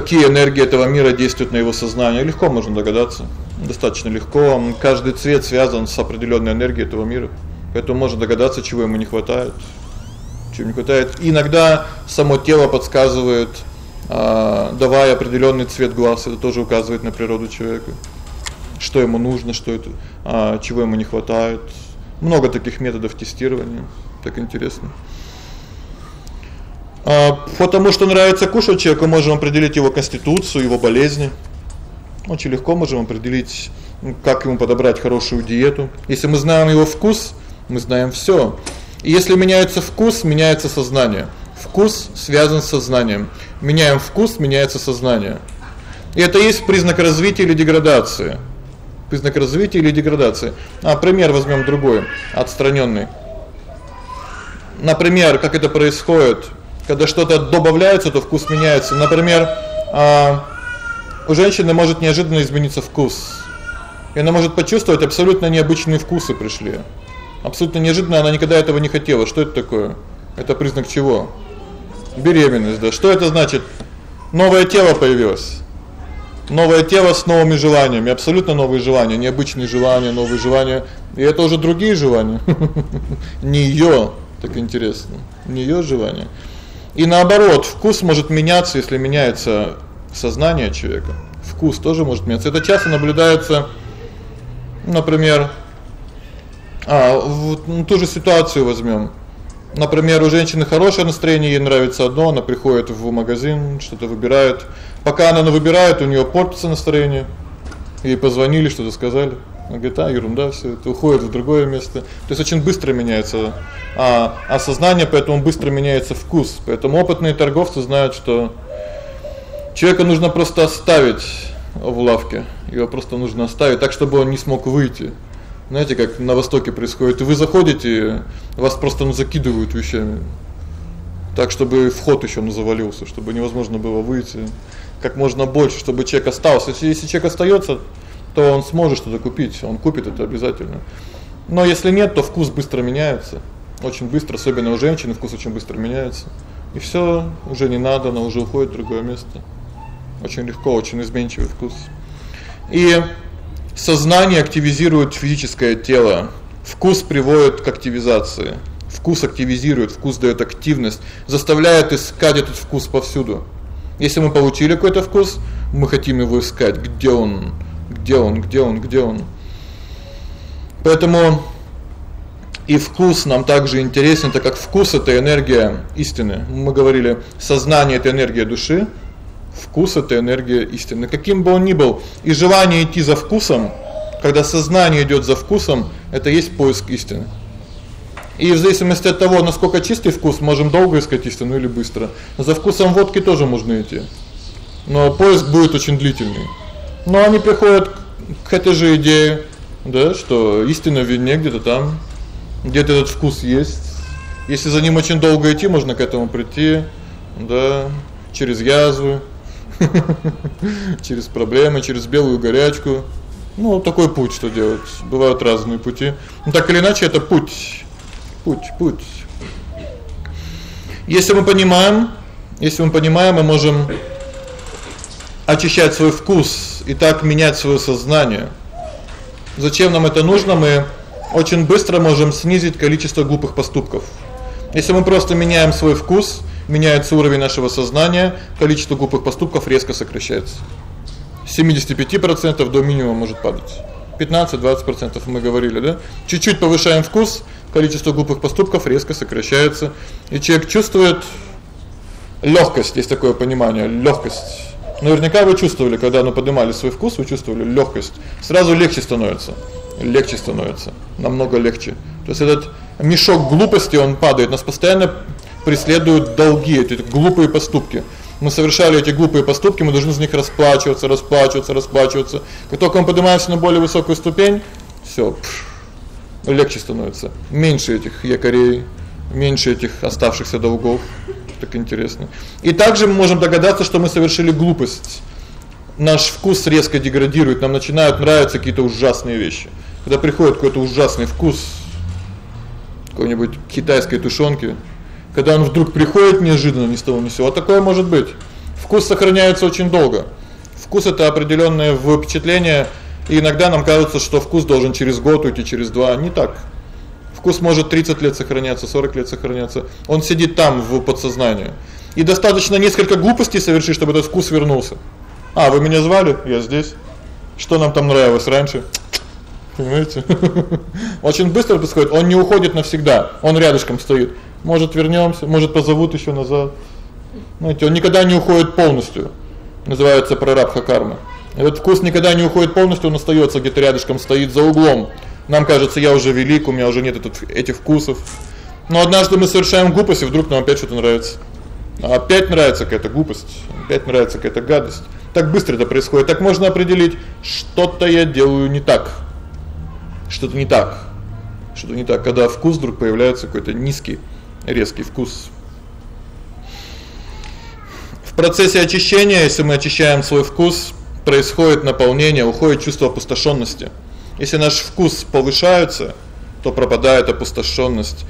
какие энергии этого мира действуют на его сознание. Легко можно догадаться. Достаточно легко. Каждый цвет связан с определённой энергией этого мира. Поэтому можно догадаться, чего ему не хватает. Чего не хватает. Иногда само тело подсказывает, а давая определённый цвет глаз, это тоже указывает на природу человека что ему нужно, что это, а чего ему не хватает. Много таких методов тестирования. Так интересно. А потому что нравится кушать человеку, можем определить его конституцию, его болезни. Очень легко можем определить, как ему подобрать хорошую диету. Если мы знаем его вкус, мы знаем всё. И если меняется вкус, меняется сознание. Вкус связан с сознанием. Меняем вкус, меняется сознание. И это есть признак развития или деградации. Признак развития или деградации. А пример возьмём другой, отстранённый. Например, как это происходит, когда что-то добавляется, то вкус меняется. Например, а у женщины может неожиданно измениться вкус. И она может почувствовать абсолютно необычные вкусы пришли. Абсолютно неожиданно, она никогда этого не хотела. Что это такое? Это признак чего? Беременность, да. Что это значит? Новое тело появилось. Новое тело с новыми желаниями, абсолютно новые желания, необычные желания, новые желания. И это уже другие желания. Не её, так интересно. Не её желания. И наоборот, вкус может меняться, если меняется сознание человека. Вкус тоже может меняться. Это часто наблюдается, например, а вот ну, ту же ситуацию возьмём. Например, у женщины хорошее настроение, ей нравится одно, она приходит в магазин, что-то выбирает. Пока она выбирает, у неё портится настроение. Ей позвонили, что-то сказали. Она говорит: "А, ерунда, всё это уходит в другое место". То есть очень быстро меняется а осознание, поэтому быстро меняется вкус. Поэтому опытные торговцы знают, что человека нужно просто оставить в лавке. Его просто нужно оставить так, чтобы он не смог выйти. Знаете, как на востоке происходит. Вы заходите, вас просто ну закидывают вещами. Так чтобы вход ещё ну завалился, чтобы невозможно было выйти. Как можно больше, чтобы человек остался. Если, если человек остаётся, то он сможет что-то купить, он купит это обязательно. Но если нет, то вкус быстро меняется. Очень быстро, особенно у женщин вкус очень быстро меняется. И всё, уже не надо, она уже уходит в другое место. Очень легко, очень изменчивый вкус. И сознание активизирует физическое тело. Вкус приводит к активизации. Вкус активизирует, вкус даёт активность, заставляет искать этот вкус повсюду. Если мы получили какой-то вкус, мы хотим его искать, где он, где он, где он, где он. Поэтому и вкус нам также интересен, так как вкус это энергия истины. Мы говорили, сознание это энергия души, вкус это энергия истины. Каким бы он ни был, и желание идти за вкусом, когда сознание идёт за вкусом, это есть поиск истины. И в зависимости от того, насколько чистый вкус, можем долго искать истину или быстро. За вкусом водки тоже можно идти. Но поиск будет очень длительный. Но они приходят к этой же идее, да, что истина в вине где-то там, где-то этот вкус есть. Если за ним очень долго идти, можно к этому прийти, да, через язвы, через проблемы, через белую горячку. Ну, такой путь что делать. Бывают разные пути. Но так или иначе это путь. Путь, путь. Если мы понимаем, если мы понимаем, мы можем очищать свой вкус и так менять своё сознание. Зачем нам это нужно? Мы очень быстро можем снизить количество глупых поступков. Если мы просто меняем свой вкус, меняется уровень нашего сознания, количество глупых поступков резко сокращается. С 75% до минимума может падать. 15-20% мы говорили, да? Чуть-чуть повышаем вкус, количество глупых поступков резко сокращается, и человек чувствует лёгкость, есть такое понимание, лёгкость. Наверняка вы чувствовали, когда ну поднимали свой вкус, вы чувствовали лёгкость. Сразу легче становится. Легче становится, намного легче. То есть этот мешок глупости, он падает. Нас постоянно преследуют долги, эти глупые поступки. Мы совершали эти глупые поступки, мы должны за них расплачиваться, расплачиваться, расплачиваться. Как только мы поднимаемся на более высокую ступень, всё, легче становится. Меньше этих якорей, меньше этих оставшихся долгов. Так интересно. И также мы можем догадаться, что мы совершили глупость. Наш вкус резко деградирует, нам начинают нравиться какие-то ужасные вещи. Когда приходит какой-то ужасный вкус какой-нибудь китайской тушёнки, когда он вдруг приходит неожиданно ни с того ни с сего. А такое может быть. Вкус сохраняется очень долго. Вкус это определённое впечатление, и иногда нам кажется, что вкус должен через год уйти, через два. Не так. Вкус может 30 лет сохраняться, 40 лет сохраняться. Он сидит там в подсознании. И достаточно несколько глупостей совершить, чтобы этот вкус вернулся. А, вы меня звали? Я здесь. Что нам там нравилось раньше? Понимаете? Очень быстро происходит, он не уходит навсегда. Он рядышком стоит. Может, вернёмся, может, позовут ещё назад. Знаете, он никогда не уходит полностью. Называется прарабха карма. И вот вкус никогда не уходит полностью, он остаётся где-то рядышком, стоит за углом. Нам кажется, я уже велик, у меня уже нет этот этих вкусов. Но однажды мы совершаем глупость, и вдруг нам опять что-то нравится. А опять нравится какая-то глупость, опять нравится какая-то гадость. Так быстро это происходит. Так можно определить, что-то я делаю не так. Что-то не так. Что-то не так, когда вкус вдруг появляется какой-то низкий, резкий вкус. В процессе очищения, если мы очищаем свой вкус, происходит наполнение, уходит чувство опустошённости. Если наш вкус повышается, то пропадает опустошённость.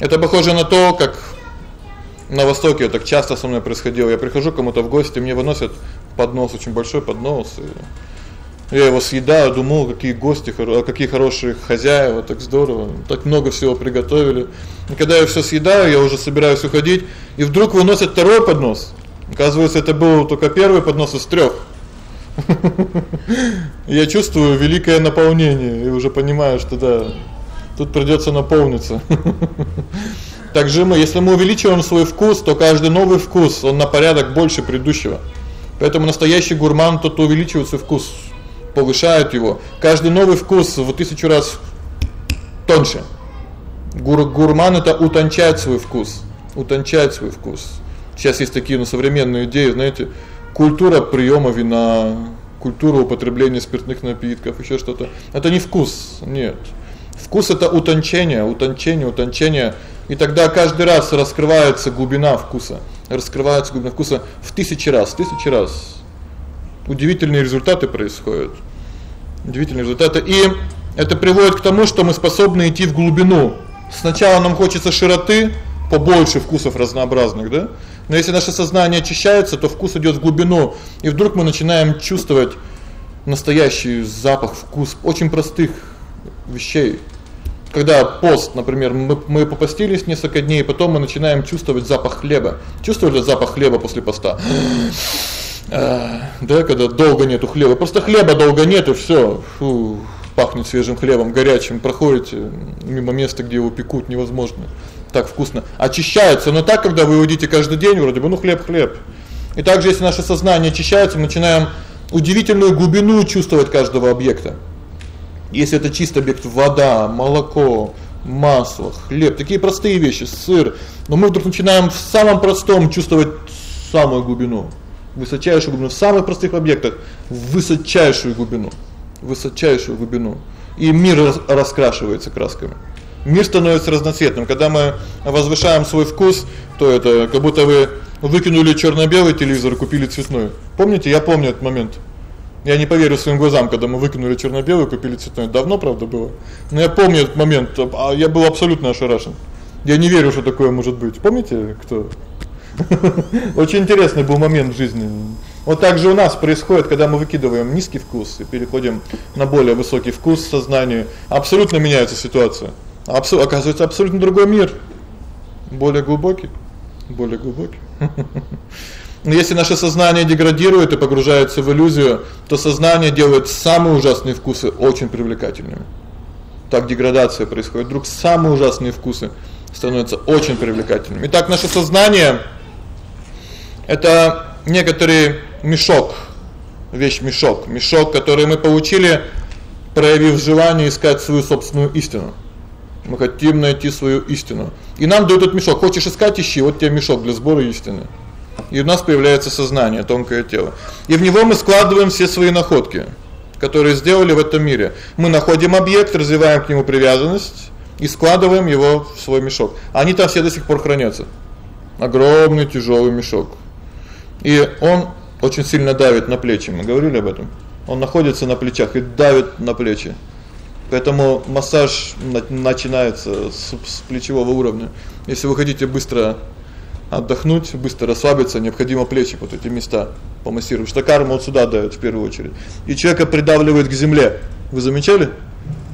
Это похоже на то, как на востоке так часто со мной происходило. Я прихожу кому-то в гости, мне выносят поднос, очень большой поднос, и я его съедаю, думаю, какие гости, какие хорошие хозяева, так здорово, так много всего приготовили. И когда я всё съедаю, я уже собираюсь уходить, и вдруг выносят второй поднос. Оказывается, это был только первый поднос из трёх. Я чувствую великое наполнение и уже понимаю, что да, тут придётся наполниться. Также мы, если мы увеличиваем свой вкус, то каждый новый вкус, он на порядок больше предыдущего. Поэтому настоящий гурман тот, кто увеличивает свой вкус, повышает его. Каждый новый вкус в тысячу раз тоньше. Гур гурман это утончает свой вкус, утончает свой вкус. Сейчас есть такие, ну, современные идеи, знаете, культура приёма вина, культура употребления спиртных напитков, ещё что-то. Это не вкус, нет. Вкус это утончение, утончение, утончение, и тогда каждый раз раскрывается глубина вкуса. Раскрывается глубина вкуса в тысячи раз, тысячи раз. Удивительные результаты происходят. Удивительные результаты. И это приводит к тому, что мы способны идти в глубину. Сначала нам хочется широты, побольше вкусов разнообразных, да? Но если наше сознание очищается, то вкус идёт в глубину, и вдруг мы начинаем чувствовать настоящий запах, вкус очень простых вещей. Когда пост, например, мы мы попостились несколько дней, потом мы начинаем чувствовать запах хлеба. Чувствовали запах хлеба после поста? А, да, когда долго нету хлеба. Просто хлеба долго нет и всё. Фу, пахнет свежим хлебом, горячим. Проходите мимо места, где его пекут, невозможно. Так вкусно. Очищается, но так, когда вы едите каждый день, вроде бы, ну хлеб, хлеб. И также если наше сознание очищается, мы начинаем удивительную глубину чувствовать каждого объекта. Если это чисто объект вода, молоко, масло, хлеб, такие простые вещи, сыр, но мы вдруг начинаем в самом простом чувствовать самую глубину, высочайшую глубину в самых простых объектах, высочайшую глубину, высочайшую глубину. И мир раскрашивается красками. Мир становится разноцветным. Когда мы возвышаем свой вкус, то это как будто вы выкинули чёрно-белый телевизор, купили цветной. Помните? Я помню этот момент. Я не поверю своим глазам, когда мы выкинули чёрно-белый, купили цветной. Давно, правда, было. Но я помню этот момент, а я был абсолютно ошарашен. Я не верю, что такое может быть. Помните, кто? Очень интересный был момент в жизни. Вот так же у нас происходит, когда мы выкидываем низкий вкус и переходим на более высокий вкус сознания, абсолютно меняется ситуация. Абсу оказывается абсолютно другой мир. Более глубокий, более глубокий. Но если наше сознание деградирует и погружается в иллюзию, то сознание делает самые ужасные вкусы очень привлекательными. Так деградация происходит. Вдруг самые ужасные вкусы становятся очень привлекательными. Итак, наше сознание это некоторый мешок, вещь-мешок, мешок, который мы получили, проявив желание искать свою собственную истину. Мы хотим найти свою истину. И нам дают этот мешок. Хочешь искать ищи, вот тебе мешок для сбора истины и у нас появляется сознание, тонкое тело. И в него мы складываем все свои находки, которые сделали в этом мире. Мы находим объект, развиваем к нему привязанность и складываем его в свой мешок. Они там все до сих пор хранятся. Огромный тяжелый мешок. И он очень сильно давит на плечи. Мы говорили об этом. Он находится на плечах и давит на плечи. Поэтому массаж начинается с, с плечевого уровня. Если вы хотите быстро отдохнуть, быстро расслабиться, необходимо плечи вот эти места помассировать. Что карма вот сюда даёт в первую очередь. И человека придавливает к земле. Вы замечали?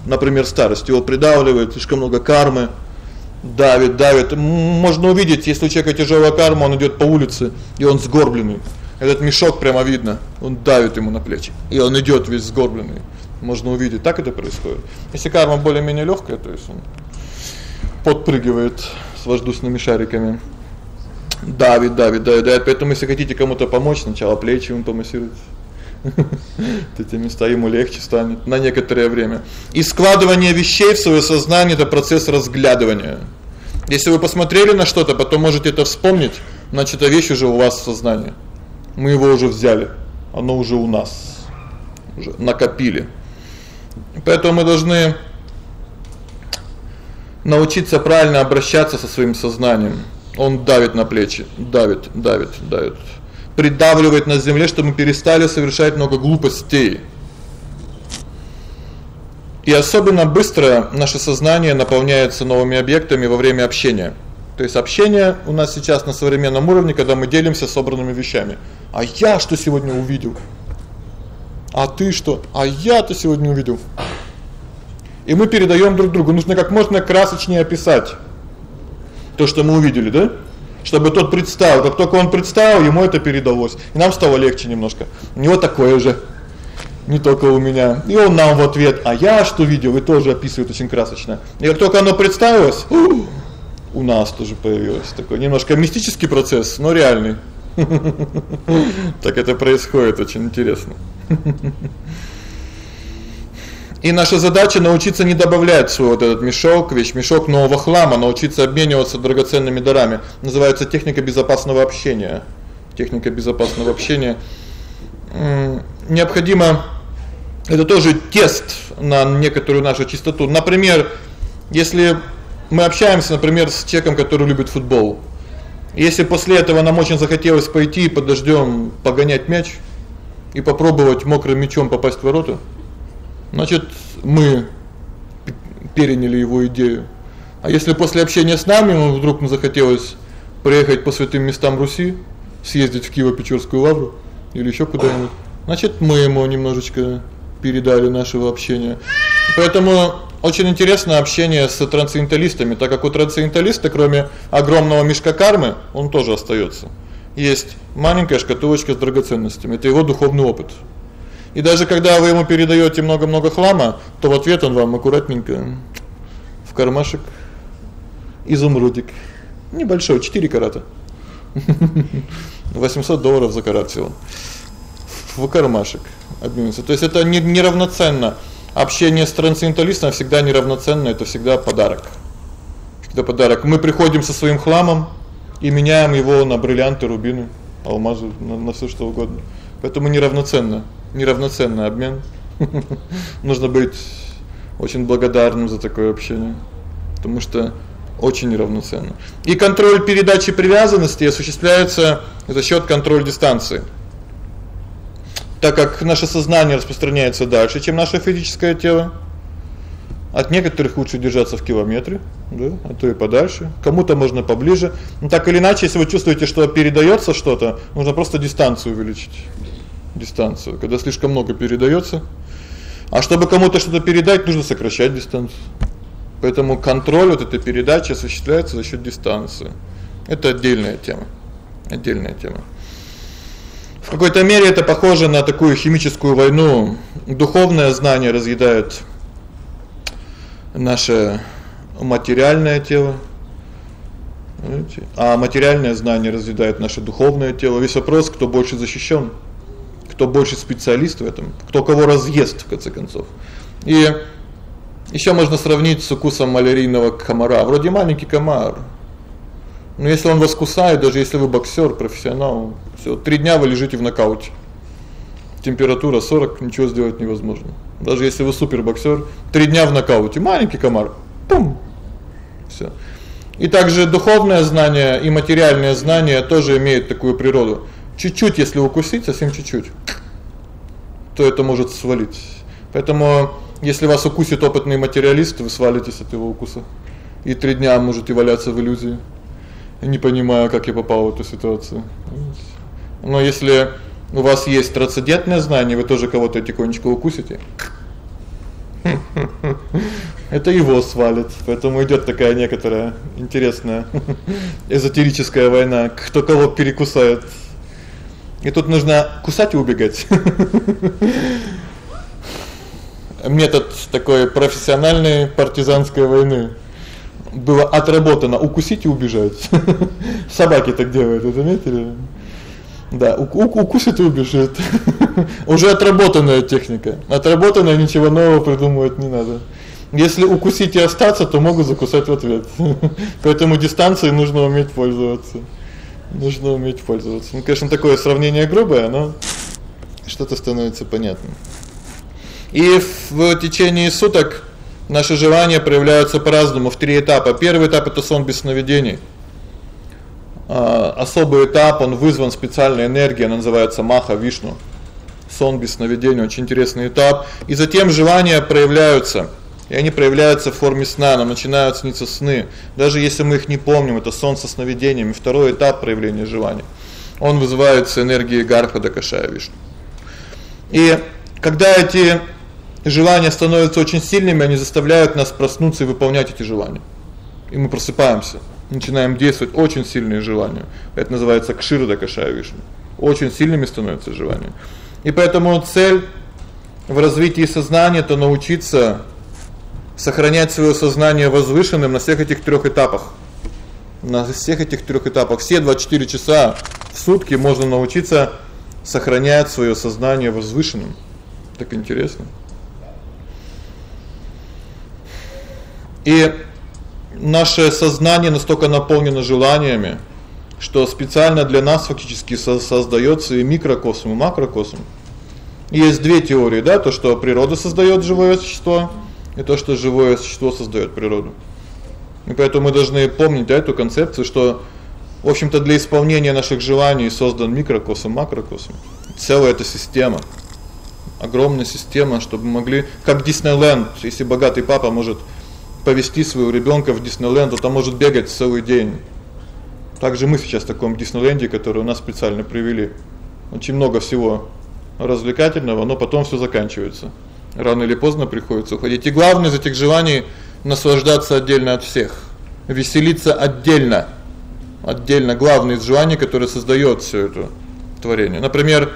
Например, старость его придавливает, слишком много кармы, давит, давит. Можно увидеть, если у человека тяжелая карма, он идёт по улице, и он сгорбленный. Этот мешок прямо видно. Он давит ему на плечи. И он идёт весь сгорбленный. Можно увидеть, так это происходит. Если карма более-менее лёгкая, то есть он подпрыгивает с воздушными шариками. Давит, давит, давит, давит. Поэтому если хотите кому-то помочь, сначала плечи ему помассируйте. Эти места ему легче станет на некоторое время. И складывание вещей в своё сознание это процесс разглядывания. Если вы посмотрели на что-то, потом можете это вспомнить, значит, эта вещь уже у вас в сознании. Мы его уже взяли. Оно уже у нас. Уже накопили. Поэтому мы должны научиться правильно обращаться со своим сознанием. Он давит на плечи, давит, давит, давит. Придавливает на земле, чтобы мы перестали совершать много глупостей. И особенно быстро наше сознание наполняется новыми объектами во время общения. То есть общение у нас сейчас на современном уровне, когда мы делимся собранными вещами. А я что сегодня увидел? А ты что? А я-то сегодня увидел. И мы передаём друг другу. Нужно как можно красочнее описать то, что мы увидели, да? Чтобы тот представил, как только он представил, ему это передалось. И нам стало легче немножко. У него такое же. Не только у меня. И он нам в ответ: "А я что видел?" И тоже описывает очень красочно. И как только оно представилось, у нас тоже появилось такой немножко мистический процесс, но реальный. Так это происходит очень интересно. И наша задача научиться не добавлять свой вот этот мешок, вещмешок нового хлама, научиться обмениваться драгоценными дарами. Называется техника безопасного общения. Техника безопасного общения. Необходимо это тоже тест на некоторую нашу чистоту. Например, если мы общаемся, например, с человеком, который любит футбол. Если после этого нам очень захотелось пойти под дождём погонять мяч и попробовать мокрым мячом попасть в ворота, Значит, мы переняли его идею. А если после общения с нами ему вдруг захотелось проехать по святым местам Руси, съездить в Киево-Печорскую лавру или ещё куда-нибудь, значит, мы ему немножечко передали нашего общения. Поэтому очень интересно общение с трансценденталистами, так как у трансценденталиста, кроме огромного мешка кармы, он тоже остаётся. Есть маленькая шкатулочка с драгоценностями. Это его духовный опыт. И даже когда вы ему передаёте много-много хлама, то в ответ он вам аккуратненько в кармашек изумрудик. Небольшой, 4 карата. 800 долларов за карат всего. В кармашек обменивается. То есть это не неравноценно. Общение с трансценденталистом всегда неравноценно, это всегда подарок. Всегда подарок. Мы приходим со своим хламом и меняем его на бриллианты, рубины, алмазы, на, на всё что угодно. Поэтому неравноценно неравноценный обмен. Нужно быть очень благодарным за такое общение, потому что очень неравноценно. И контроль передачи привязанности осуществляется за счёт контроля дистанции. Так как наше сознание распространяется дальше, чем наше физическое тело, от некоторых лучше держаться в километре, да, а то и подальше. Кому-то можно поближе. Но так или иначе, если вы чувствуете, что передаётся что-то, нужно просто дистанцию увеличить дистанцию, когда слишком много передаётся. А чтобы кому-то что-то передать, нужно сокращать дистанцию. Поэтому контроль вот этой передачи осуществляется за счёт дистанции. Это отдельная тема. Отдельная тема. В какой-то мере это похоже на такую химическую войну. Духовное знание разъедает наше материальное тело. Знаете? А материальное знание разъедает наше духовное тело. Весь вопрос, кто больше защищён кто больше специалист в этом, кто кого разъест в конце концов. И ещё можно сравнить с укусом малярийного комара. Вроде маленький комар. Но если он вас кусает, даже если вы боксёр, профессионал, всё, 3 дня вы лежите в нокауте. Температура 40, ничего сделать невозможно. Даже если вы супербоксёр, 3 дня в нокауте, маленький комар. Пум. Всё. И также духовное знание и материальное знание тоже имеют такую природу. Чуть-чуть, если укусить, совсем чуть-чуть, то это может свалить. Поэтому если вас укусит опытный материалист, вы свалитесь от его укуса. И три дня можете валяться в иллюзии, не понимая, как я попал в эту ситуацию. Но если у вас есть трансцендентное знание, вы тоже кого-то тихонечко укусите. Это его свалит. Поэтому идёт такая некоторая интересная эзотерическая война, кто кого перекусает. И тут нужно кусать и убегать. метод такой профессиональной партизанской войны. Было отработано укусить и убежать. Собаки так делают, вы заметили? Да, укусит и убежит. Уже отработанная техника. Отработанная, ничего нового придумывать не надо. Если укусить и остаться, то могут закусать в ответ. Поэтому дистанцией нужно уметь пользоваться. Нужно уметь пользоваться. Ну, конечно, такое сравнение грубое, но что-то становится понятным. И в течение суток наши желания проявляются по-разному в три этапа. Первый этап это сон без сновидений. А особый этап, он вызван специальной энергией, она называется маха вишну. Сон без сновидений очень интересный этап. И затем желания проявляются. И они проявляются в форме сна, нам начинают сниться сны. Даже если мы их не помним, это сон со сновидениями, второй этап проявления желания. Он вызывается энергией Гархада Кашая Вишну. И когда эти желания становятся очень сильными, они заставляют нас проснуться и выполнять эти желания. И мы просыпаемся, начинаем действовать очень сильные желания. Это называется кширда кашая вишну. Очень сильными становятся желания. И поэтому цель в развитии сознания это научиться сохранять своё сознание возвышенным на всех этих трёх этапах. На всех этих трёх этапах все 24 часа в сутки можно научиться сохранять своё сознание возвышенным. Так интересно. И наше сознание настолько наполнено желаниями, что специально для нас фактически создаётся и микрокосм, и макрокосм. Есть две теории, да, то, что природа создаёт живое существо, и то, что живое существо создаёт природу. И поэтому мы должны помнить да, эту концепцию, что в общем-то для исполнения наших желаний создан микрокосм, макрокосм. Целая эта система. Огромная система, чтобы могли, как Диснейленд, если богатый папа может повести своего ребёнка в Диснейленд, то там может бегать целый день. Также мы сейчас в таком Диснейленде, который у нас специально привели. Очень много всего развлекательного, но потом всё заканчивается. Рано или поздно приходится уходить. И главное из этих желаний наслаждаться отдельно от всех, веселиться отдельно. Отдельно главное из желаний, которое создаёт всё это творение. Например,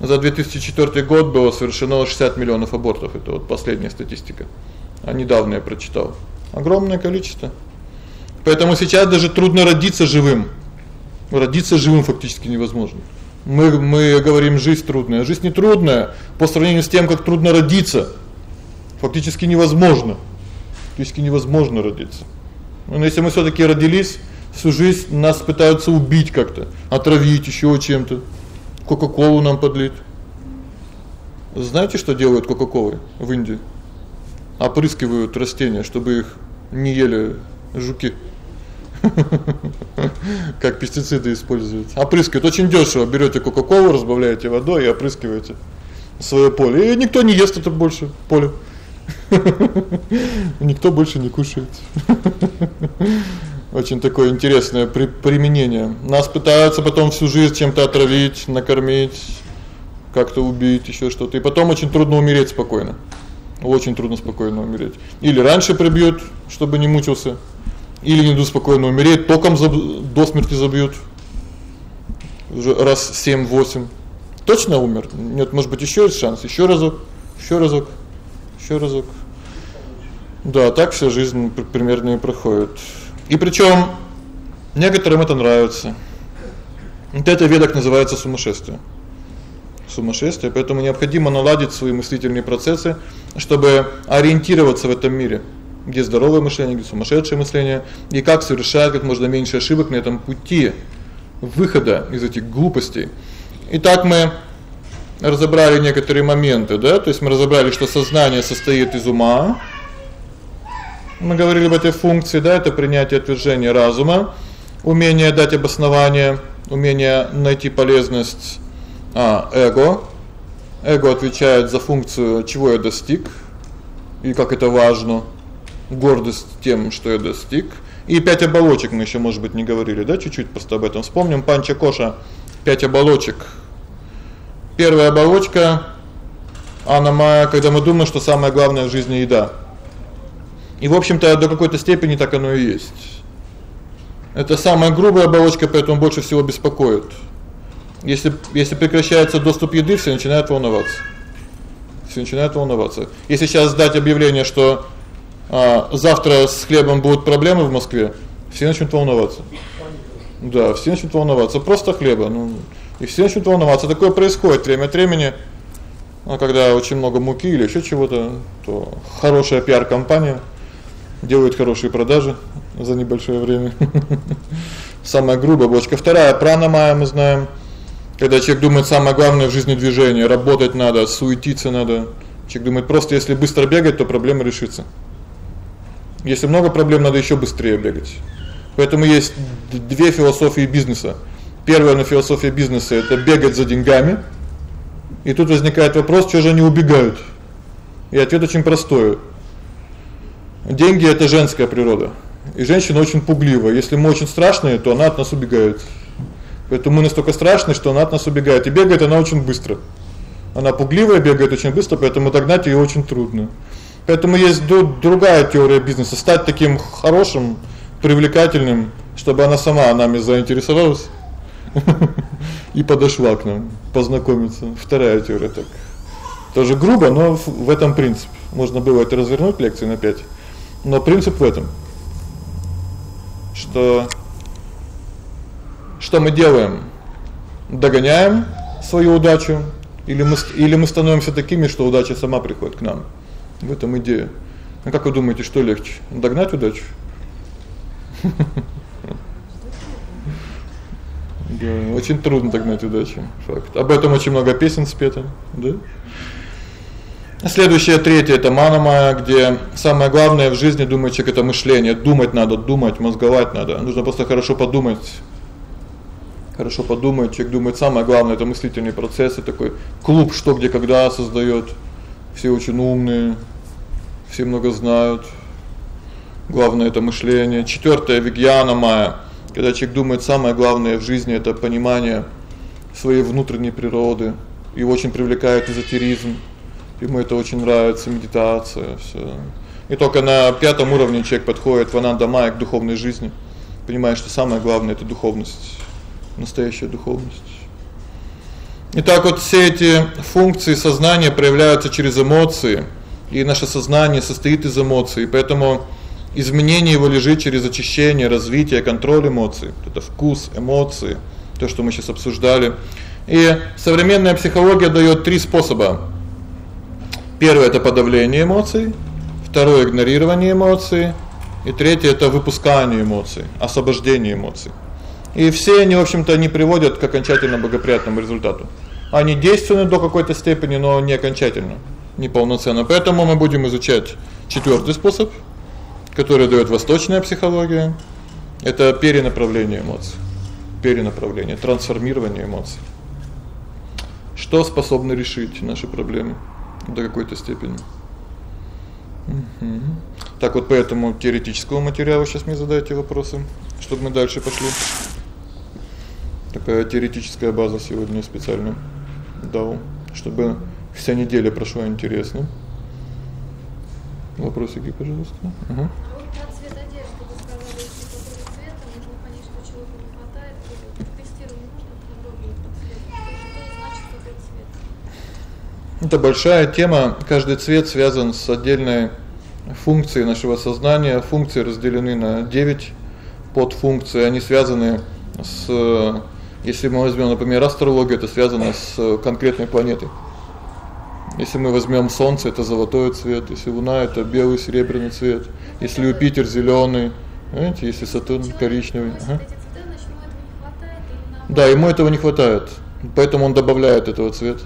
за 2004 год было совершено 60 миллионов абортов. Это вот последняя статистика. А недавно я прочитал. Огромное количество. Поэтому сейчас даже трудно родиться живым. Родиться живым фактически невозможно. Мы мы говорим жизнь трудная, жизнь не трудная по сравнению с тем, как трудно родиться. Фактически невозможно. Фактически невозможно родиться. Но если мы всё-таки родились, всю жизнь нас пытаются убить как-то, отравить ещё чем-то. Кока-колу нам подлить. Знаете, что делают кока-колой в Индии? Опрыскивают растения, чтобы их не ели жуки. Как пестициды используют. Опрыскивают очень дёшево. Берёте кока-колу, разбавляете водой и опрыскиваете своё поле. И никто не ест это больше поле. Никто больше не кушает. Очень такое интересное при применение. Нас пытаются потом всю жизнь чем-то отравить, накормить, как-то убить, ещё что-то. И потом очень трудно умереть спокойно. Очень трудно спокойно умереть. Или раньше прибьют, чтобы не мучился, или не дадут спокойно умереть, током до смерти забьют. Уже раз 7-8. Точно умер? Нет, может быть, ещё есть шанс, ещё разок, ещё разок, ещё разок. Да, так вся жизнь примерно и проходит. И причём некоторым это нравится. Вот это ведок называется сумасшествие. Сумасшествие, поэтому необходимо наладить свои мыслительные процессы, чтобы ориентироваться в этом мире, где здоровое мышление, где сумасшедшее мышление, и как совершать как можно меньше ошибок на этом пути выхода из этих глупостей. Итак, мы разобрали некоторые моменты, да? То есть мы разобрали, что сознание состоит из ума, мы говорили об этой функции, да, это принятие отвержения разума, умение дать обоснование, умение найти полезность а эго. Эго отвечает за функцию, чего я достиг и как это важно. Гордость тем, что я достиг. И пять оболочек мы ещё, может быть, не говорили, да, чуть-чуть просто об этом вспомним. Панча коша пять оболочек. Первая оболочка она моя, когда мы думаем, что самое главное в жизни еда. И в общем-то до какой-то степени так оно и есть. Это самая грубая оболочка, поэтому больше всего беспокоит. Если если прекращается доступ еды, все начинают волноваться. Все начинают волноваться. Если сейчас дать объявление, что а завтра с хлебом будут проблемы в Москве, все начнут волноваться. Да, все начнут волноваться. Просто хлеба, ну, и все начнут волноваться. Такое происходит время от времени. А когда очень много муки или ещё чего-то, то хорошая пиар-компания делает хорошие продажи за небольшое время. Самая грубая бочка. Вторая пранамая, мы знаем. Когда человек думает, самое главное в жизни движение, работать надо, суетиться надо. Человек думает, просто если быстро бегать, то проблема решится. Если много проблем, надо ещё быстрее бегать. Поэтому есть две философии бизнеса. Первая на философия бизнеса это бегать за деньгами. И тут возникает вопрос, что же они убегают? И ответ очень простой. Деньги это женская природа. И женщина очень пуглива. Если мы очень страшные, то она от нас убегает. Поэтому мы настолько страшные, что она от нас убегает. И бегает она очень быстро. Она пугливая, бегает очень быстро, поэтому догнать её очень трудно. Поэтому есть другая теория бизнеса стать таким хорошим, привлекательным, чтобы она сама нами заинтересовалась и подошла к нам познакомиться. Вторая теория так. Тоже грубо, но в этом принцип. Можно было это развернуть лекции на 5. Но принцип в этом. Что что мы делаем? Догоняем свою удачу или мы или мы становимся такими, что удача сама приходит к нам. В этом идея. А как вы думаете, что легче? Догнать удачу? Да, очень трудно догнать удачу. Факт. Об этом очень много песен спето, да? Следующее третье это манамая, где самое главное в жизни думать человек это мышление. Думать надо, думать, мозговать надо. Нужно просто хорошо подумать. Хорошо подумать, человек думает, самое главное это мыслительный процесс, это такой клуб что где когда создаёт. Все очень умные, все много знают. Главное это мышление. Четвёртое вигьяна мая. Когда человек думает, самое главное в жизни это понимание своей внутренней природы. И очень привлекает эзотеризм. Ему это очень нравится, медитация, всё. И только на пятом уровне человек подходит в ананда майя к духовной жизни, понимая, что самое главное это духовность, настоящая духовность. Итак, вот все эти функции сознания проявляются через эмоции и наше сознание состоит из эмоций, поэтому изменение его лежит через очищение, развитие, контроль эмоций. Это вкус, эмоции, то, что мы сейчас обсуждали. И современная психология даёт три способа. Первый это подавление эмоций, второй игнорирование эмоций, и третий это выпускание эмоций, освобождение эмоций. И все они, в общем-то, не приводят к окончательно благоприятному результату. Они действенны до какой-то степени, но не окончательно неполноценно. Поэтому мы будем изучать четвёртый способ, который даёт восточная психология. Это перенаправление эмоций. Перенаправление, трансформирование эмоций. Что способно решить наши проблемы до какой-то степени. Угу. Так вот поэтому теоретического материала сейчас мне задайте вопросы, чтобы мы дальше пошли. Такая теоретическая база сегодня специально дал, чтобы Вся неделя прошла интересно. Вопросики, пожалуйста. Угу. Это большая тема. Каждый цвет связан с отдельной функцией нашего сознания. Функции разделены на 9 подфункций. Они связаны с если мы возьмём, например, астрологию, это связано с конкретной планетой. Если мы возьмём солнце это золотой цвет, если луна это белый серебряный цвет, если Юпитер зелёный, знаете, если Сатурн коричневый. Ага. Да, ему этого не хватает. Поэтому он добавляет этого цвета.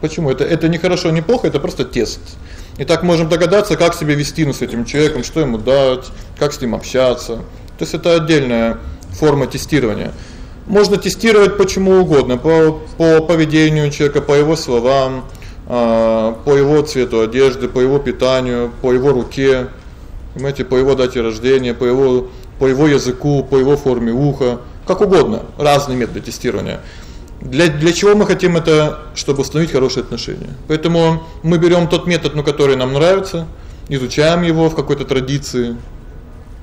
Почему это это не хорошо, не плохо, это просто тест. И так можем догадаться, как себя вести ну, с этим человеком, что ему дать, как с ним общаться. То есть это отдельная форма тестирования. Можно тестировать почему угодно, по по поведению человека, по его словам, э по его цвету одежды, по его питанию, по его руке, понимаете, по его дате рождения, по его по его языку, по его форме уха, как угодно, разные методы тестирования. Для для чего мы хотим это, чтобы установить хорошие отношения. Поэтому мы берём тот метод, ну, который нам нравится, изучаем его в какой-то традиции.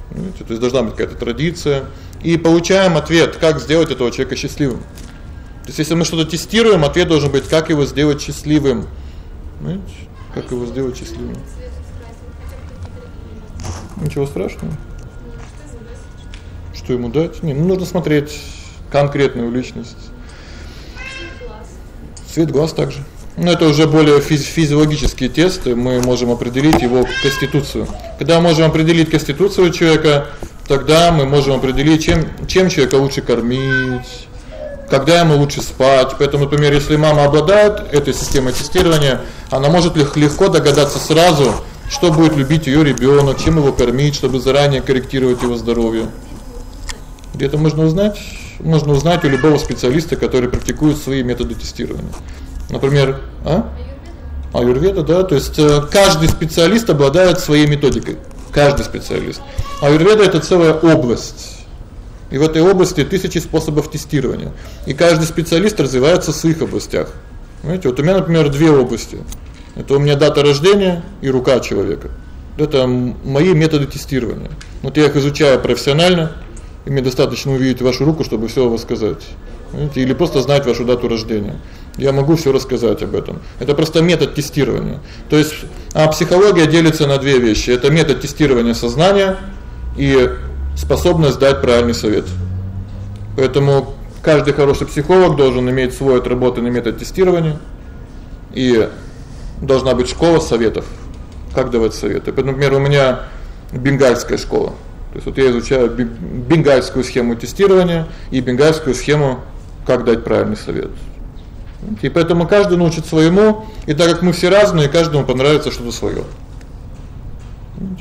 Понимаете, то есть должна быть какая-то традиция и получаем ответ, как сделать этого человека счастливым. То есть если мы что-то тестируем, ответ должен быть как его сделать счастливым. Понимаете? Как его сделать счастливым? Ничего страшного. Что ему дать? Не, ну нужно смотреть конкретную личность. Цвет глаз также. Но это уже более физи физиологические тесты, мы можем определить его конституцию. Когда можем определить конституцию человека, тогда мы можем определить, чем чем человека лучше кормить, когда ему лучше спать. Поэтому, например, если мама обладает этой системой тестирования, она может легко догадаться сразу, что будет любить её ребёнок, чем его кормить, чтобы заранее корректировать его здоровье. Где-то можно узнать, можно узнать у любого специалиста, который практикует свои методы тестирования. Например, а? Аюрведа, да, то есть э, каждый специалист обладает своей методикой. Каждый специалист. Аюрведа это целая область. И в этой области тысячи способов тестирования. И каждый специалист развивается в своих областях. Знаете, вот у меня, например, две области. Это у меня дата рождения и рука человека. Это мои методы тестирования. Вот я их изучаю профессионально, и мне достаточно увидеть вашу руку, чтобы всё рассказать. Знаете, или просто знать вашу дату рождения. Я могу всё рассказать об этом. Это просто метод тестирования. То есть, а психология делится на две вещи. Это метод тестирования сознания и способность дать правильный совет. Поэтому каждый хороший психолог должен иметь свой отработанный метод тестирования и должна быть школа советов. Как давать советы? Например, у меня бенгальская школа. То есть вот я изучаю бенгальскую схему тестирования и бенгальскую схему как дать правильный совет. И поэтому каждый научит своему, и так как мы все разные, каждому понравится что-то своё.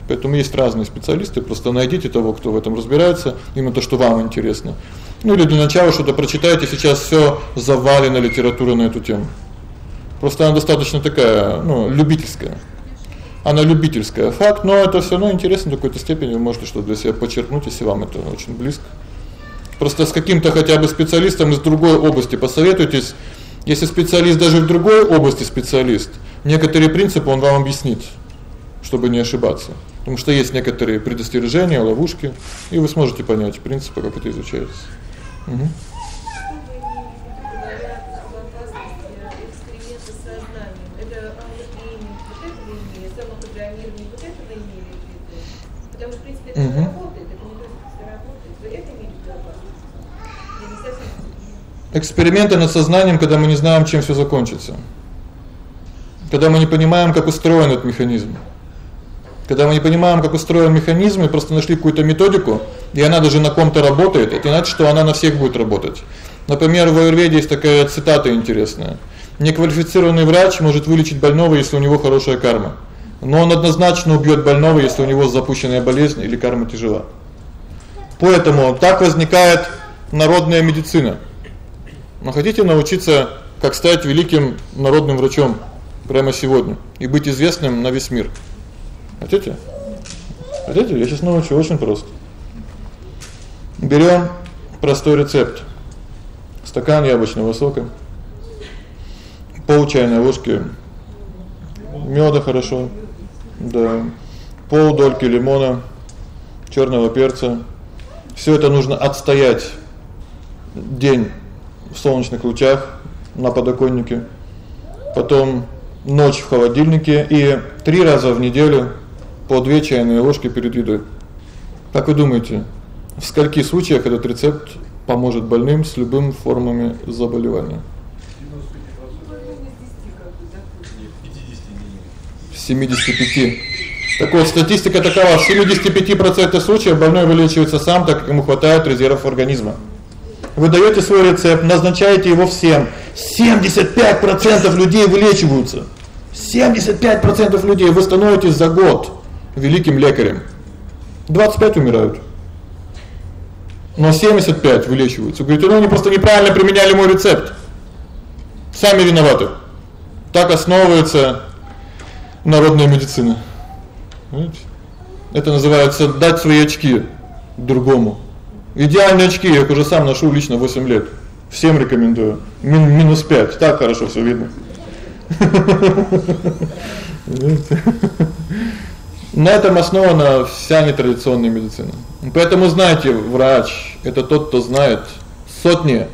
Поэтому есть разные специалисты, просто найдите того, кто в этом разбирается, именно то, что вам интересно. Ну или для начала что-то прочитайте, сейчас всё завалено литературой на эту тему. Просто она достаточно такая, ну, любительская. Она любительская. Факт, но это всё равно интересно в какой-то степени, вы можете что-то для себя подчеркнуть, если вам это очень близко. Просто с каким-то хотя бы специалистом из другой области посоветуйтесь. Если специалист даже в другой области специалист, некоторые принципы он вам объяснит, чтобы не ошибаться. Потому что есть некоторые предостережения, ловушки, и вы сможете понять принципы, как это изучается. Угу. Угу. Эксперименты над сознанием, когда мы не знаем, чем всё закончится. Когда мы не понимаем, как устроен этот механизм. Когда мы не понимаем, как устроен механизм, и просто нашли какую-то методику, и она даже на ком-то работает, это значит, что она на всех будет работать. Например, в аюрведе есть такая цитата интересная: "Неквалифицированный врач может вылечить больного, если у него хорошая карма, но он однозначно убьёт больного, если у него запущенная болезнь или карма тяжела". Поэтому так возникает народная медицина. Но хотите научиться, как стать великим народным врачом прямо сегодня и быть известным на весь мир. Хотите? Хотите? Я сейчас научу очень просто. Берём простой рецепт. Стакан яблочного сока. Пол чайной ложки мёда хорошо. Да. Пол дольки лимона, чёрного перца. Всё это нужно отстоять день в солнечных лучах на подоконнике. Потом ночь в холодильнике и три раза в неделю по 2 чайные ложки перед едой. Как вы думаете, в скольких случаях этот рецепт поможет больным с любыми формами заболевания? В 75. Так вот, статистика такова: в 75% случаев больной вылечивается сам, так как ему хватает резервов организма. Вы даёте свой рецепт, назначаете его всем. 75% людей вылечиваются. 75% людей вы становитесь за год великим лекарем. 25 умирают. Но 75 вылечиваются. Говорите: "Ну они просто неправильно применяли мой рецепт". Сами виноваты. Так основывается народная медицина. Видите? Это называется дать свои очки другому. Идеальные очки я их уже сам ношу лично 8 лет. Всем рекомендую. Мин минус 5. Так хорошо всё видно. На этом основана вся нетрадиционная медицина. Поэтому знаете, врач это тот, кто знает сотни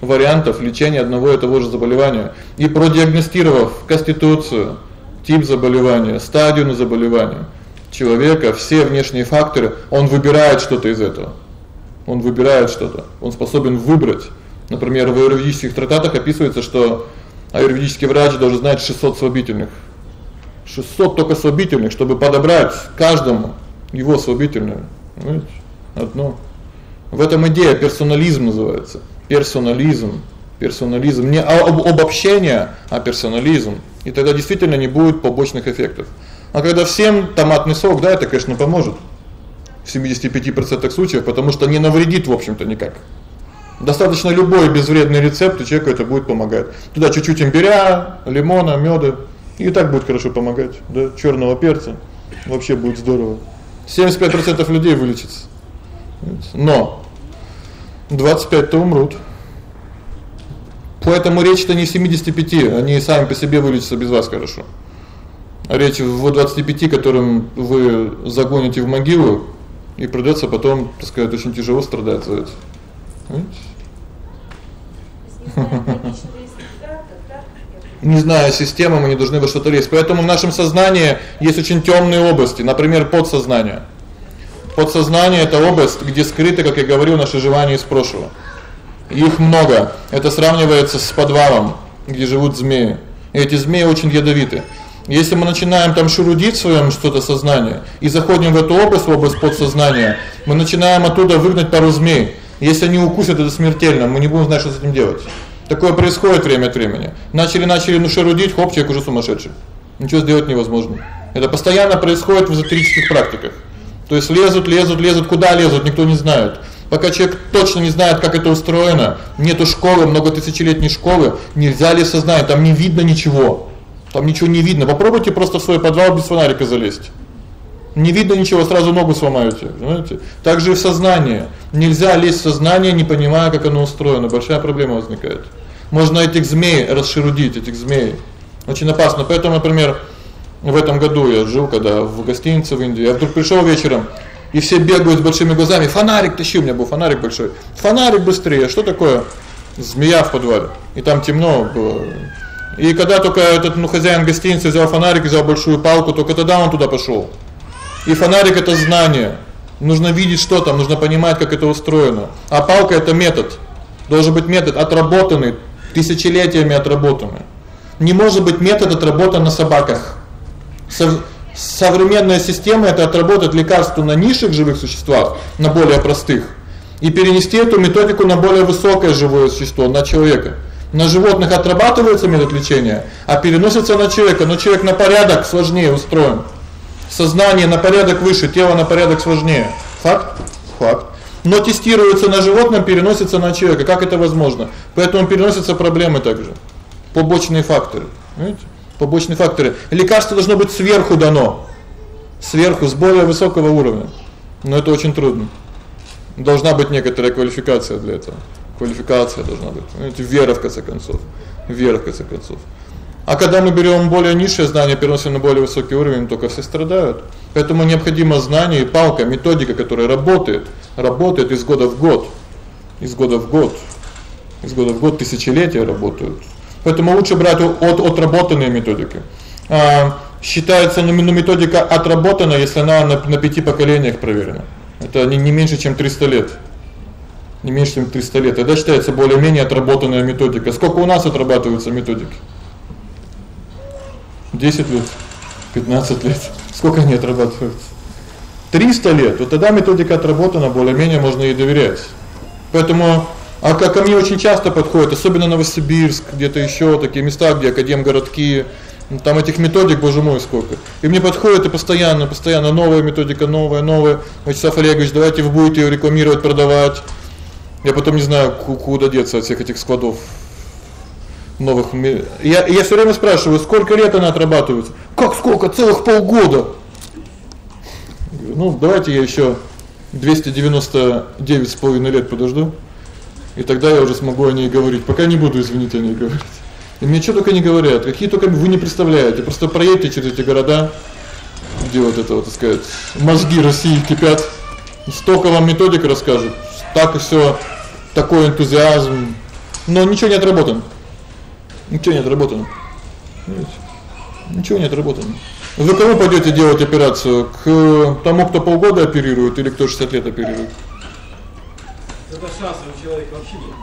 вариантов лечения одного и того же заболевания и продиагностировав конституцию, тип заболевания, стадию на заболевание человека, все внешние факторы, он выбирает что-то из этого. Он выбирает что-то. Он способен выбрать. Например, в аюрведических трактатах описывается, что аюрведический врач должен знать 600 слабительных. 600 только слабительных, чтобы подобрать каждому его слабительное. Понимаете? Одно. В этом идея персонализм называется. Персонализм. Персонализм не об, обобщение, а персонализм. И тогда действительно не будет побочных эффектов. А когда всем томатный сок, да, это, конечно, поможет. В 75% случаев, потому что не навредит, в общем-то, никак. Достаточно любой безвредный рецепт, и человеку это будет помогать. Туда чуть-чуть имбиря, лимона, мёда, и так будет хорошо помогать, да, чёрного перца. Вообще будет здорово. 75% людей вылечится. Но 25-то умрут. Поэтому речь-то не 75, они сами по себе вылечатся без вас хорошо. А речь в 25, которым вы загоните в могилу, и придётся потом, так сказать, очень тяжело страдать за это. Не знаю, система, мы не должны во что-то лезть. Поэтому в нашем сознании есть очень тёмные области, например, подсознание. Подсознание это область, где скрыты, как я говорил, наши желания из прошлого. Их много. Это сравнивается с подвалом, где живут змеи. И эти змеи очень ядовиты. Если мы начинаем там шурудить в своём что-то сознание и заходим в эту область, в область подсознания, мы начинаем оттуда выгнать пару змей. Если они укусят, это смертельно, мы не будем знать, что с этим делать. Такое происходит время от времени. Начали начали ну шурудить, хоп, человек уже сумасшедший. Ничего сделать невозможно. Это постоянно происходит в эзотерических практиках. То есть лезут, лезут, лезут, куда лезут, никто не знает. Пока человек точно не знает, как это устроено, нету школы, много тысячелетней школы, нельзя ли сознать, там не видно ничего. Там ничего не видно. Попробуйте просто в свой подвал без фонарика залезть. Не видно ничего, сразу ногу сломаете, понимаете? Также и в сознание. Нельзя лезть в сознание, не понимая, как оно устроено. Большая проблема возникает. Можно этих змей расширудить, этих змей. Очень опасно. Поэтому, например, в этом году я жил, когда в гостинице в Индии, я вдруг пришёл вечером, и все бегают с большими глазами. Фонарик тащи, у меня был фонарик большой. Фонарик быстрее. Что такое? Змея в подвале. И там темно было. И когда только этот ну хозяин гостиницы взял фонарик, взял большую палку, только тогда он туда пошёл. И фонарик это знание. Нужно видеть, что там, нужно понимать, как это устроено. А палка это метод. Должен быть метод отработанный, тысячелетиями отработанный. Не может быть метод отработан на собаках современная система это отработать лекарство на низших живых существах, на более простых, и перенести эту методику на более высокое живое существо, на человека. На животных отрабатывается метод лечения, а переносится на человека, но человек на порядок сложнее устроен. Сознание на порядок выше, тело на порядок сложнее. Факт? Факт. Но тестируется на животном, переносится на человека. Как это возможно? Поэтому переносятся проблемы также. Побочные факторы. Видите? побочные факторы. Лекарство должно быть сверху дано. Сверху с более высокого уровня. Но это очень трудно. Должна быть некоторая квалификация для этого. Квалификация должна быть. Знаете, вера в конце концов. Вера в конце концов. А когда мы берём более низшее знание, переносим на более высокий уровень, только все страдают. Поэтому необходимо знание и палка, методика, которая работает, работает из года в год. Из года в год. Из года в год тысячелетия работают. Поэтому лучше брать от отработанные методики. А считается, ну, методика отработана, если она на на пяти поколениях проверена. Это не не меньше, чем 300 лет. Не меньше, чем 300 лет. Это считается более-менее отработанная методика. Сколько у нас отрабатываются методики? 10 лет, 15 лет. Сколько они отрабатываются? 300 лет. Вот тогда методика отработана, более-менее можно ей доверять. Поэтому а как мне очень часто подходят, особенно Новосибирск, где-то ещё такие места, где академгородки, ну, там этих методик, боже мой, сколько. И мне подходят и постоянно, постоянно новая методика, новая, новая. Вячеслав Олегович, давайте вы будете её рекламировать, продавать. Я потом не знаю, куда деться от всех этих складов новых. Я я всё время спрашиваю, сколько лет она отрабатывается? Как сколько? Целых полгода. Ну, давайте я ещё 299 с половиной лет подожду. И тогда я уже смогу о ней говорить. Пока не буду, извините, о ней говорить. И мне что только не говорят, какие только вы не представляете. Просто проедьте через эти города, где вот это вот, так сказать, мозги России кипят. Столько вам методик расскажут. Так и всё, такой энтузиазм, Но ничего не отработано. Ничего не отработано. Ничего не отработано. Вы кому пойдёте делать операцию? К тому, кто полгода оперирует или кто 60 лет оперирует?
Это шансов у человека вообще нет.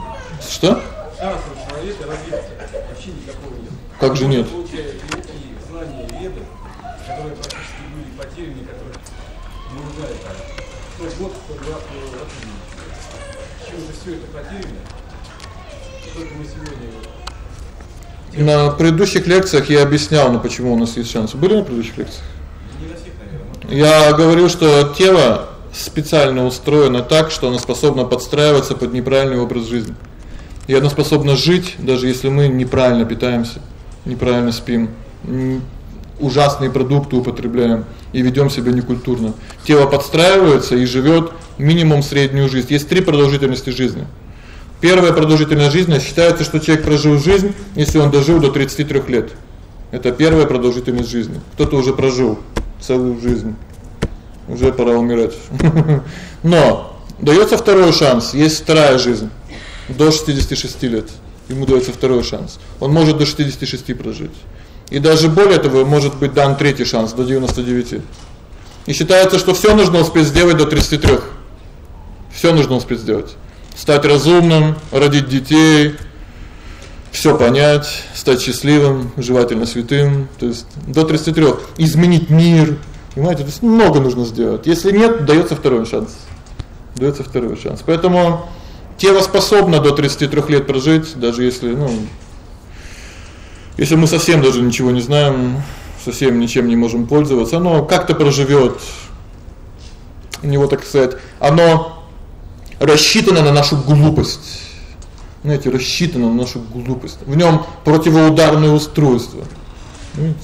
Что?
Шансов у человека развиться вообще никакого нет.
Как же нет?
Получая великие знания веды, которые практически были потеряны, которые не. То есть вот фотограф Почему-то все это потеряно. Только мы сегодня
на предыдущих лекциях я объяснял, ну почему у нас есть шанс. Были на предыдущих лекциях?
Не на всех, наверное.
Я говорю, что тело специально устроено так, что оно способно подстраиваться под неправильный образ жизни. И оно способно жить, даже если мы неправильно питаемся, неправильно спим, ужасные продукты употребляем и ведём себя некультурно. Тело подстраивается и живёт минимум среднюю жизнь. Есть три продолжительности жизни. Первая продолжительность жизни считается, что человек прожил жизнь, если он дожил до 33 лет. Это первая продолжительность жизни. Кто-то уже прожил целую жизнь. Уже пора умирать. Но даётся второй шанс, есть вторая жизнь до 66 лет. Ему даётся второй шанс. Он может до 66 прожить. И даже более того, может быть дан третий шанс до 99. И считается, что всё нужно успеть сделать до 33. Всё нужно успеть сделать стать разумным, родить детей, всё понять, стать счастливым, желательно святым, то есть до 33 изменить мир. Понимаете, то есть много нужно сделать. Если нет, даётся второй шанс. Даётся второй шанс. Поэтому тело способно до 33 лет прожить, даже если, ну, если мы совсем даже ничего не знаем, совсем ничем не можем пользоваться, оно как-то проживёт. У него, так сказать, оно рассчитано на нашу глупость. Знаете, рассчитано на нашу глупость. В нём противоударное устройство. Понимаете?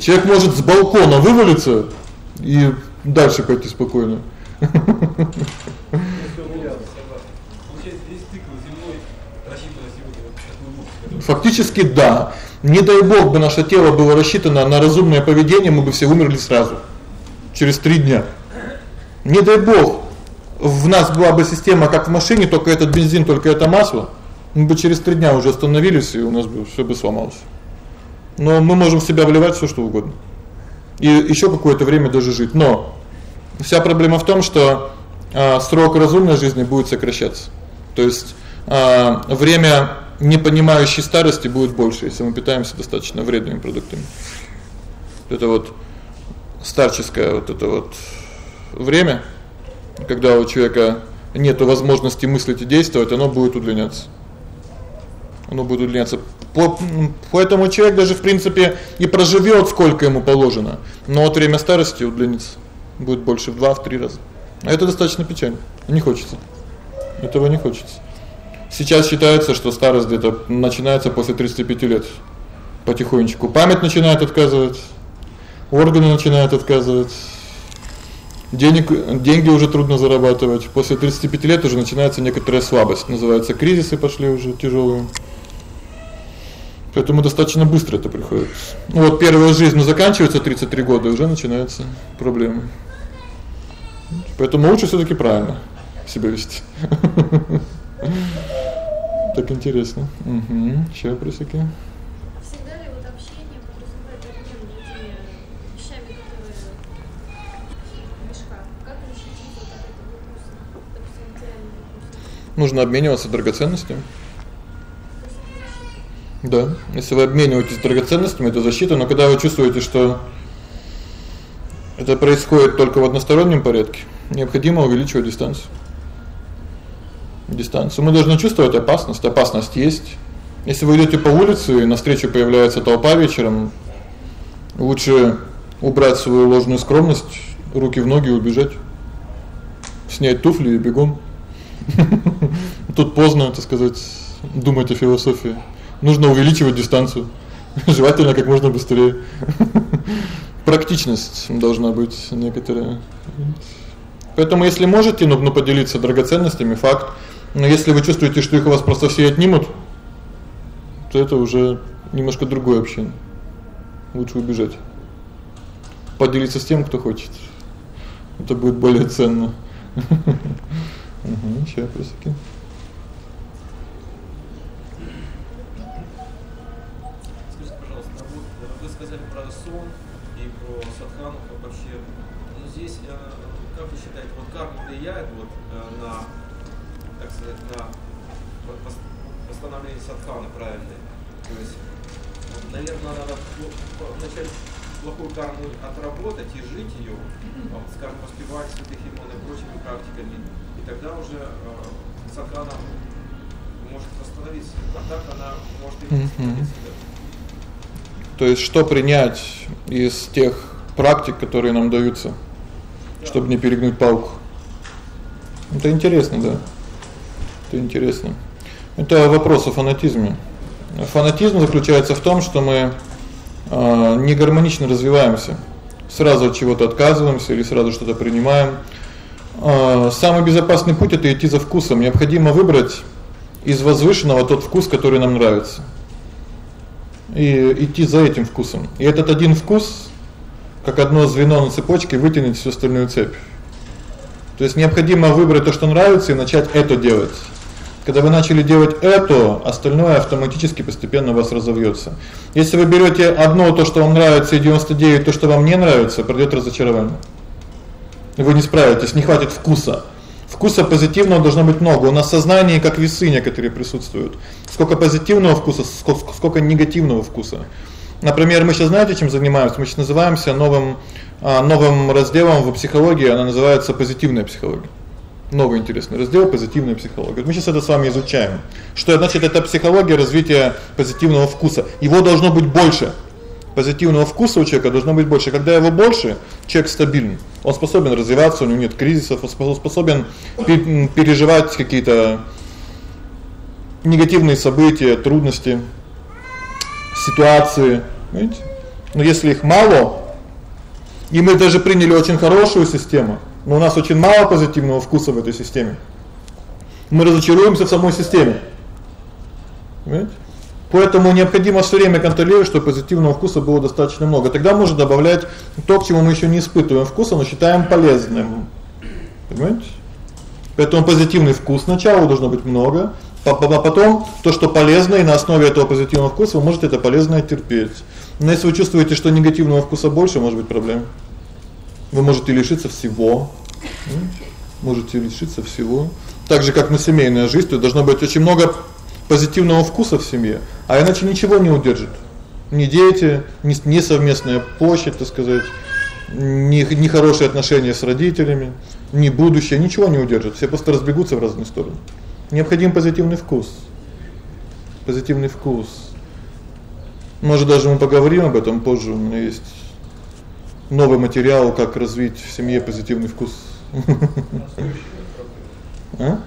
Человек может с балкона вывалиться и дальше пойти спокойно. Фактически да. Не дай бог бы наше тело было рассчитано на разумное поведение, мы бы все умерли сразу. Через 3 дня. Не дай бог в нас была бы система как в машине, только этот бензин, только это масло, мы бы через 3 дня уже остановились, и у нас бы всё бы сломалось. Но мы можем в себя вливать всё что угодно. И ещё какое-то время даже жить. Но вся проблема в том, что э срок разумной жизни будет сокращаться. То есть э время непонимающей старости будет больше, если мы питаемся достаточно вредными продуктами. Это вот старческое вот это вот время когда у человека нету возможности мыслить и действовать, оно будет удлиняться. Оно будет удлиняться. Поэтому человек даже в принципе и проживёт сколько ему положено, но от время старости удлинится будет больше в 2-3 раза. А это достаточно печально. Не хочется. Этого не хочется. Сейчас считается, что старость где-то начинается после 35 лет. Потихонечку память начинает отказывать, органы начинают отказывать, Денег деньги уже трудно зарабатывать. После 35 лет уже начинается некоторая слабость, называется кризисы пошли уже тяжёлые. Поэтому достаточно быстро это приходит. Ну вот первая жизнь заканчивается 33 года, и уже начинаются проблемы. Поэтому лучше всё-таки правильно себя вести. Так интересно. Угу. Ещё вопросы какие? Нужно обмениваться драгоценностями. Да, если вы обмениваетесь драгоценностями, это защита, но когда вы чувствуете, что это происходит только в одностороннем порядке, необходимо увеличивать дистанцию. Дистанцию. Мы должны чувствовать опасность, опасность есть. Если вы идёте по улице и навстречу появляется толпа вечером, лучше убрать свою ложную скромность, руки в ноги и убежать. Снять туфли и бегом. Тут поздно, так сказать, думать о философии. Нужно увеличивать дистанцию. Желательно как можно быстрее. Практичность должна быть некоторая. Поэтому если можете, нужно поделиться драгоценностями, факт. Но если вы чувствуете, что их у вас просто все отнимут, то это уже немножко другое общение. Лучше убежать. Поделиться с тем, кто хочет. Это будет более ценно. Угу, сейчас просеки.
Скажите, пожалуйста, ну э, вы сказали про сон и про садхану вообще. Ну, здесь э, как вы считаете, вот карма влияет вот э, на так сказать, на восстановление садханы правильной? То есть, вот, наверное, надо начать плохую карму отработать и жить ее, вот, скажем, воспевать святых имен и прочими практиками, и тогда уже э, садхана может восстановиться. А так она может и не восстановиться.
То есть что принять из тех практик, которые нам даются, да. чтобы не перегнуть палку? Это интересно, да. Это интересно. Это вопрос о фанатизме. Фанатизм заключается в том, что мы э не гармонично развиваемся. Сразу от чего-то отказываемся или сразу что-то принимаем. Э самый безопасный путь это идти за вкусом. Необходимо выбрать из возвышенного тот вкус, который нам нравится и идти за этим вкусом. И этот один вкус, как одно звено на цепочке, вытянет всю остальную цепь. То есть необходимо выбрать то, что нравится, и начать это делать. Когда вы начали делать это, остальное автоматически постепенно у вас разовьётся. Если вы берёте одно то, что вам нравится, и 99 то, что вам не нравится, придёт разочарование. Вы не справитесь, не хватит вкуса. Вкуса позитивного должно быть много. У нас в сознании как весы некоторые присутствуют. Сколько позитивного вкуса, сколько, сколько негативного вкуса. Например, мы сейчас знаете, чем занимаемся? Мы сейчас называемся новым а, новым разделом в психологии, она называется позитивная психология. Новый интересный раздел позитивная психология. Мы сейчас это с вами изучаем. Что значит это психология развития позитивного вкуса? Его должно быть больше позитивного вкуса у человека должно быть больше. Когда его больше, человек стабильный. Он способен развиваться, у него нет кризисов, он способен переживать какие-то негативные события, трудности, ситуации, понимаете? Но если их мало, и мы даже приняли очень хорошую систему, но у нас очень мало позитивного вкуса в этой системе. Мы разочаруемся в самой системе. Понимаете? Поэтому необходимо всё время контролировать, чтобы позитивного вкуса было достаточно много. Тогда можно добавлять то, к чему мы ещё не испытываем вкуса, но считаем полезным. Понимаете? Поэтому позитивный вкус сначала должно быть много, а потом то, что полезно, и на основе этого позитивного вкуса вы можете это полезное терпеть. Но если вы чувствуете, что негативного вкуса больше, может быть проблема. Вы можете лишиться всего. Можете лишиться всего. Так же как на семейной жизни должно быть очень много позитивного вкуса в семье, а иначе ничего не удержит. Ни дети, ни совместная площадь, так сказать, ни ни хорошие отношения с родителями, ни будущее, ничего не удержит. Все просто разбегутся в разные стороны. Необходим позитивный вкус. Позитивный вкус. Может даже мы поговорим об этом позже. У меня есть новый материал, как развить в семье позитивный вкус. А?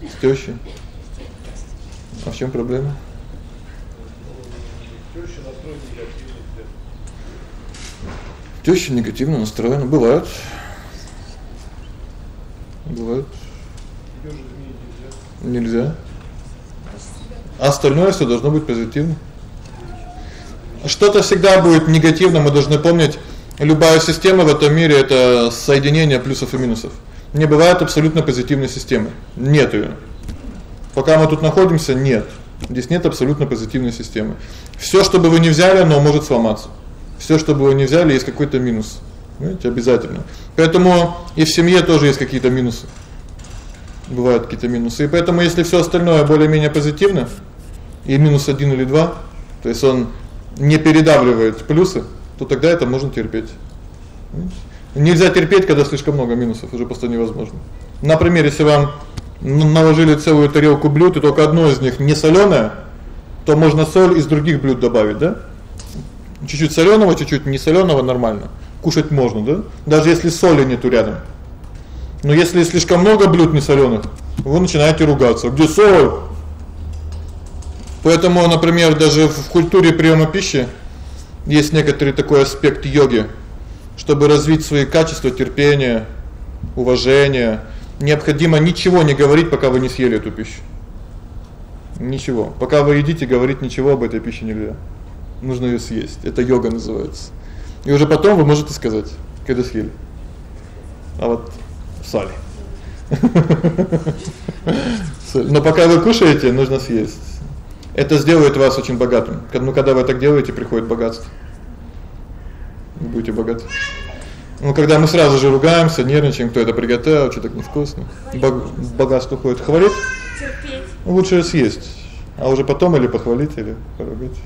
С тёщей. А в чём проблема?
Тёща негативно.
Настроена, бывает. Бывает. нельзя. Нельзя. А остальное всё должно быть позитивно. Что-то всегда будет негативно, мы должны помнить, любая система в этом мире это соединение плюсов и минусов. Не бывает абсолютно позитивной системы. Нет её. Пока мы тут находимся, нет. Здесь нет абсолютно позитивной системы. Всё, что бы вы ни взяли, оно может сломаться. Всё, что бы вы ни взяли, есть какой-то минус. Понимаете, обязательно. Поэтому и в семье тоже есть какие-то минусы. Бывают какие-то минусы. И поэтому если всё остальное более-менее позитивно, и минус один или два, то есть он не передавливает плюсы, то тогда это можно терпеть. Нельзя терпеть, когда слишком много минусов, уже просто невозможно. Например, если вам наложили целую тарелку блюд, и только одно из них не солёное, то можно соль из других блюд добавить, да? Чуть-чуть солёного, чуть-чуть не солёного нормально. Кушать можно, да? Даже если соли нету рядом. Но если слишком много блюд несолёных, вы начинаете ругаться. Где соль? Поэтому, например, даже в культуре приёма пищи есть некоторый такой аспект йоги, чтобы развить свои качества терпения, уважения, необходимо ничего не говорить, пока вы не съели эту пищу. Ничего. Пока вы едите, говорить ничего об этой пище нельзя. Нужно её съесть. Это йога называется. И уже потом вы можете сказать, когда съели. А вот соль. Но пока вы кушаете, нужно съесть. Это сделает вас очень богатым. Ну когда вы так делаете, приходит богатство. Вы будете богаты. Ну когда мы сразу же ругаемся, нервничаем, кто это приготовил, что так невкусно. Бог, богатство уходит. Хвалить? Терпеть. Лучше съесть. А уже потом или похвалить, или поругать.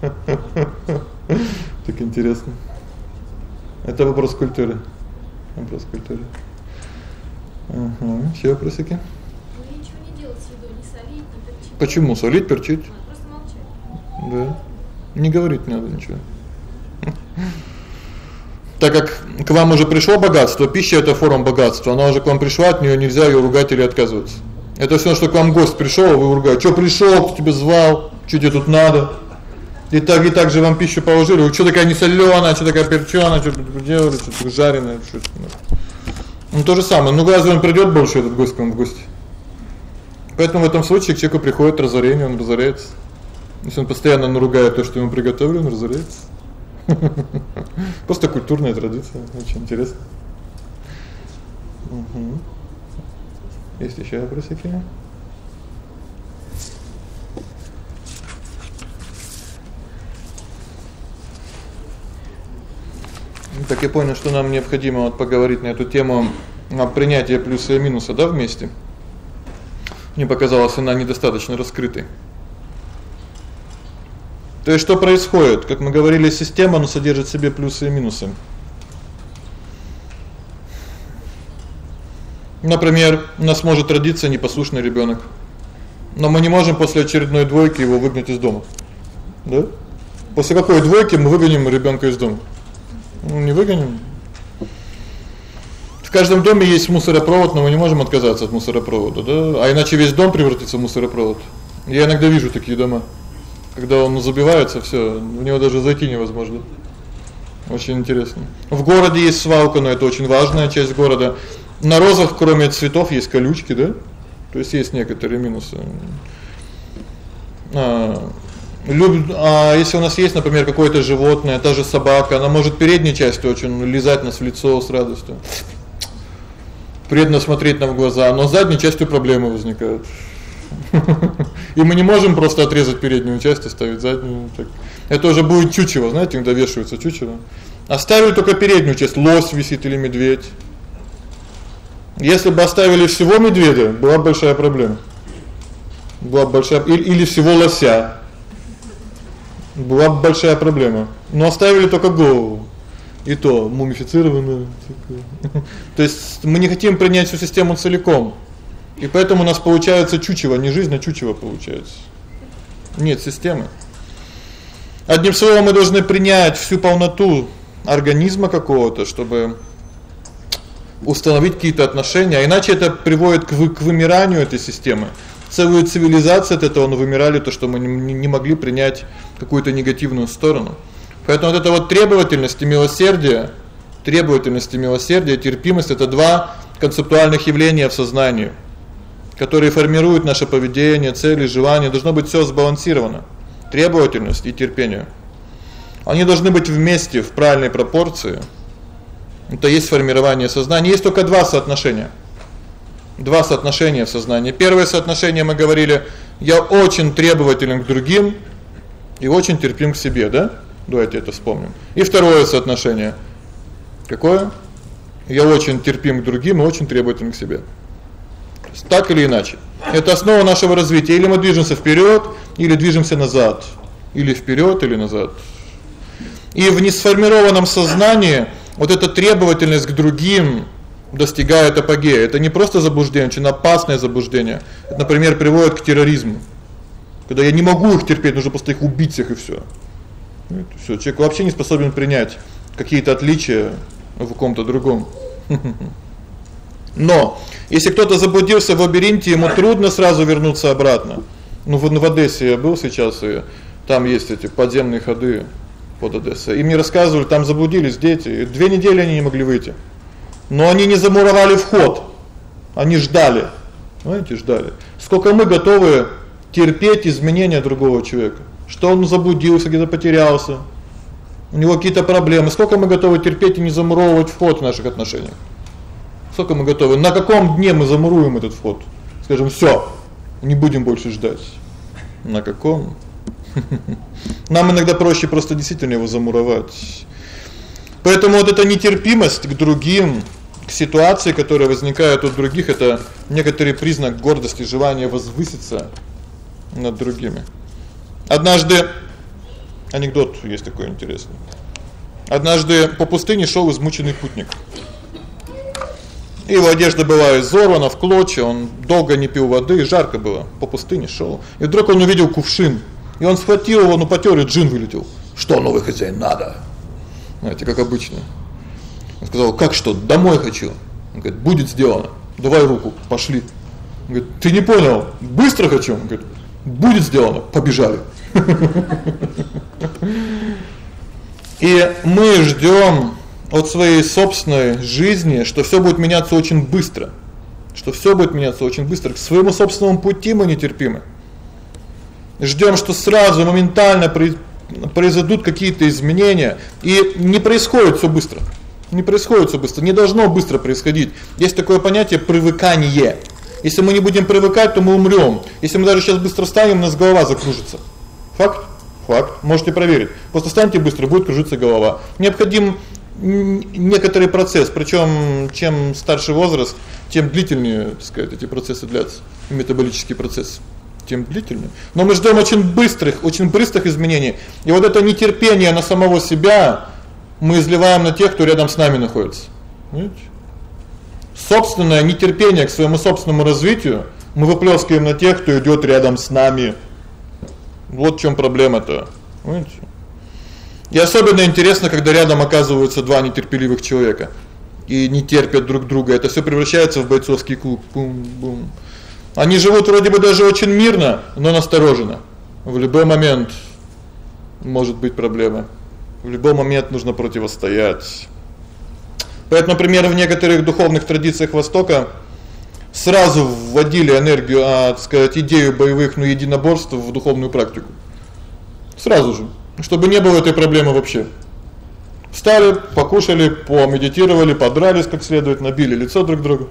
Так интересно. Это вопрос культуры. Вопрос культуры. Ага, ещё вопросики?
Ну ничего не делать с едой, не солить, не перчить.
Почему солить, перчить?
Просто молчать.
Да. Не говорить не надо ничего. Так как к вам уже пришло богатство, пища это форма богатства, она уже к вам пришла, от неё нельзя её ругать или отказываться. Это всё, что к вам гость пришёл, вы ругаете: "Что пришёл? Кто тебя звал? Что тебе тут надо?" И так и так же вам пищу положили, что такая не солёная, что такая перчёная, что делали, что жареное, что Ну то же самое. Ну разве он придёт больше этот гость к вам в гости? Поэтому в этом случае к человеку приходит разорение, он разоряется. Если он постоянно наругает то, что ему приготовили, он разоряется. Просто культурная традиция, очень интересно. Угу. Есть ещё вопросы какие? Ну, так я понял, что нам необходимо вот поговорить на эту тему о принятии плюса и минуса, да, вместе. Мне показалось, она недостаточно раскрытой. То есть что происходит? Как мы говорили, система, она содержит в себе плюсы и минусы. Например, у нас может родиться непослушный ребёнок. Но мы не можем после очередной двойки его выгнать из дома. Да? После какой двойки мы выгоним ребёнка из дома? Ну не выгоним. Каждом доме есть мусоропровод, но мы не можем отказаться от мусоропровода, да? А иначе весь дом превратится в мусоропровод. Я иногда вижу такие дома. Когда он забивается, всё, в него даже зайти невозможно. Очень интересно. В городе есть свалка, но это очень важная часть города. На розах, кроме цветов, есть колючки, да? То есть есть некоторые минусы. А люб а если у нас есть, например, какое-то животное, та же собака, она может передней частью очень лизать нас в лицо с радостью. Преданно смотреть нам в глаза, но задней частью проблемы возникают. И мы не можем просто отрезать переднюю часть и ставить заднюю, так. Это уже будет чучело, знаете, когда вешаются чучело. Оставили только переднюю часть, лось висит или медведь. Если бы оставили всего медведя, была большая проблема. Была большая или, или всего лося. Была бы большая проблема. Но оставили только голову. И то мумифицированную. То есть мы не хотим принять всю систему целиком. И поэтому у нас получается чучело, не жизнь, а чучело получается. Нет системы. Одним словом, мы должны принять всю полноту организма какого-то, чтобы установить какие-то отношения, а иначе это приводит к вы, к вымиранию этой системы. Целую цивилизацию от этого вымирали, то что мы не могли принять какую-то негативную сторону. Поэтому вот эта вот требовательность и милосердие, требовательность и милосердие, терпимость это два концептуальных явления в сознании, которые формируют наше поведение, цели, желания, должно быть всё сбалансировано. Требовательность и терпение. Они должны быть вместе в правильной пропорции. Это есть формирование сознания. Есть только два соотношения. Два соотношения в сознании. Первое соотношение мы говорили: я очень требователен к другим и очень терпим к себе, да? Давайте это вспомним. И второе соотношение. Какое? Я очень терпим к другим и очень требователен к себе. Так или иначе. Это основа нашего развития. Или мы движемся вперёд, или движемся назад, или вперёд, или назад. И в несформированном сознании вот эта требовательность к другим достигает апогея. Это не просто заблуждение, очень опасное заблуждение. Это, например, приводит к терроризму. Когда я не могу их терпеть, нужно просто их убить всех и всё. Ну, всё, человек вообще не способен принять какие-то отличия в каком-то другом. Но если кто-то заблудился в лабиринте, ему трудно сразу вернуться обратно. Ну вот в Одессе я был сейчас, и там есть эти подземные ходы под Одессой. И мне рассказывали, там заблудились дети, и две недели они не могли выйти. Но они не замуровали вход. Они ждали. Знаете, ждали. Сколько мы готовы терпеть изменения другого человека? Что он заблудился, где-то потерялся. У него какие-то проблемы. Сколько мы готовы терпеть и не замуровывать вход в наших отношениях? Сколько мы готовы? На каком дне мы замуруем этот вход? Скажем: "Всё, не будем больше ждать". На каком? Нам иногда проще просто действительно его замуровать. Поэтому вот эта нетерпимость к другим, к ситуации, которые возникают у других это некоторый признак гордости, желания возвыситься над другими. Однажды анекдот есть такой интересный. Однажды по пустыне шёл измученный путник. Его одежда была изорвана в клочья, он долго не пил воды, жарко было, по пустыне шёл. И вдруг он увидел кувшин, и он схватил его, ну потёр, и джин вылетел. Что новый хозяин надо? Знаете, как обычно. Он сказал: "Как что? Домой хочу". Он говорит: "Будет сделано. Давай руку, пошли". Он говорит: "Ты не понял? Быстро хочу". Он говорит: "Будет сделано. Побежали". И мы ждём от своей собственной жизни, что всё будет меняться очень быстро. Что всё будет меняться очень быстро. К своему собственному пути мы нетерпимы. Ждём, что сразу моментально произойдут какие-то изменения, и не происходит всё быстро. Не происходит всё быстро, не должно быстро происходить. Есть такое понятие привыкание. Если мы не будем привыкать, то мы умрём. Если мы даже сейчас быстро встанем, у нас голова закружится. Факт? Факт. Можете проверить. Просто встаньте быстро, будет кружиться голова. Необходим некоторый процесс, причём чем старше возраст, тем длительнее, так сказать, эти процессы длятся, метаболический процесс тем длительнее. Но мы ждём очень быстрых, очень быстрых изменений. И вот это нетерпение на самого себя мы изливаем на тех, кто рядом с нами находится. Понимаете? Собственное нетерпение к своему собственному развитию мы выплескиваем на тех, кто идёт рядом с нами. Вот в чём проблема-то. Понимаете? И особенно интересно, когда рядом оказываются два нетерпеливых человека и не терпят друг друга. Это всё превращается в бойцовский клуб. Бум-бум. Они живут вроде бы даже очень мирно, но настороженно. В любой момент может быть проблема. В любой момент нужно противостоять. Поэтому, например, в некоторых духовных традициях Востока сразу вводили энергию, а, так сказать, идею боевых, ну, единоборств в духовную практику. Сразу же, чтобы не было этой проблемы вообще. Встали, покушали, помедитировали, подрались как следует, набили лицо друг другу.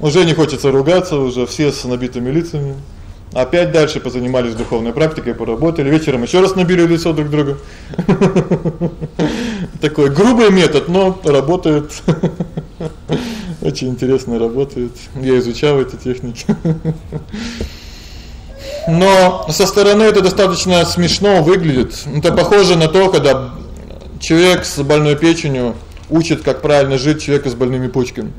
Уже не хочется ругаться, уже все с набитыми лицами. Опять дальше позанимались духовной практикой, поработали, вечером ещё раз набили лицо друг друга. Такой грубый метод, но работает. Очень интересно работает. Я изучал эти техники. Но со стороны это достаточно смешно выглядит. Это похоже на то, когда человек с больной печенью учит, как правильно жить человека с больными почками.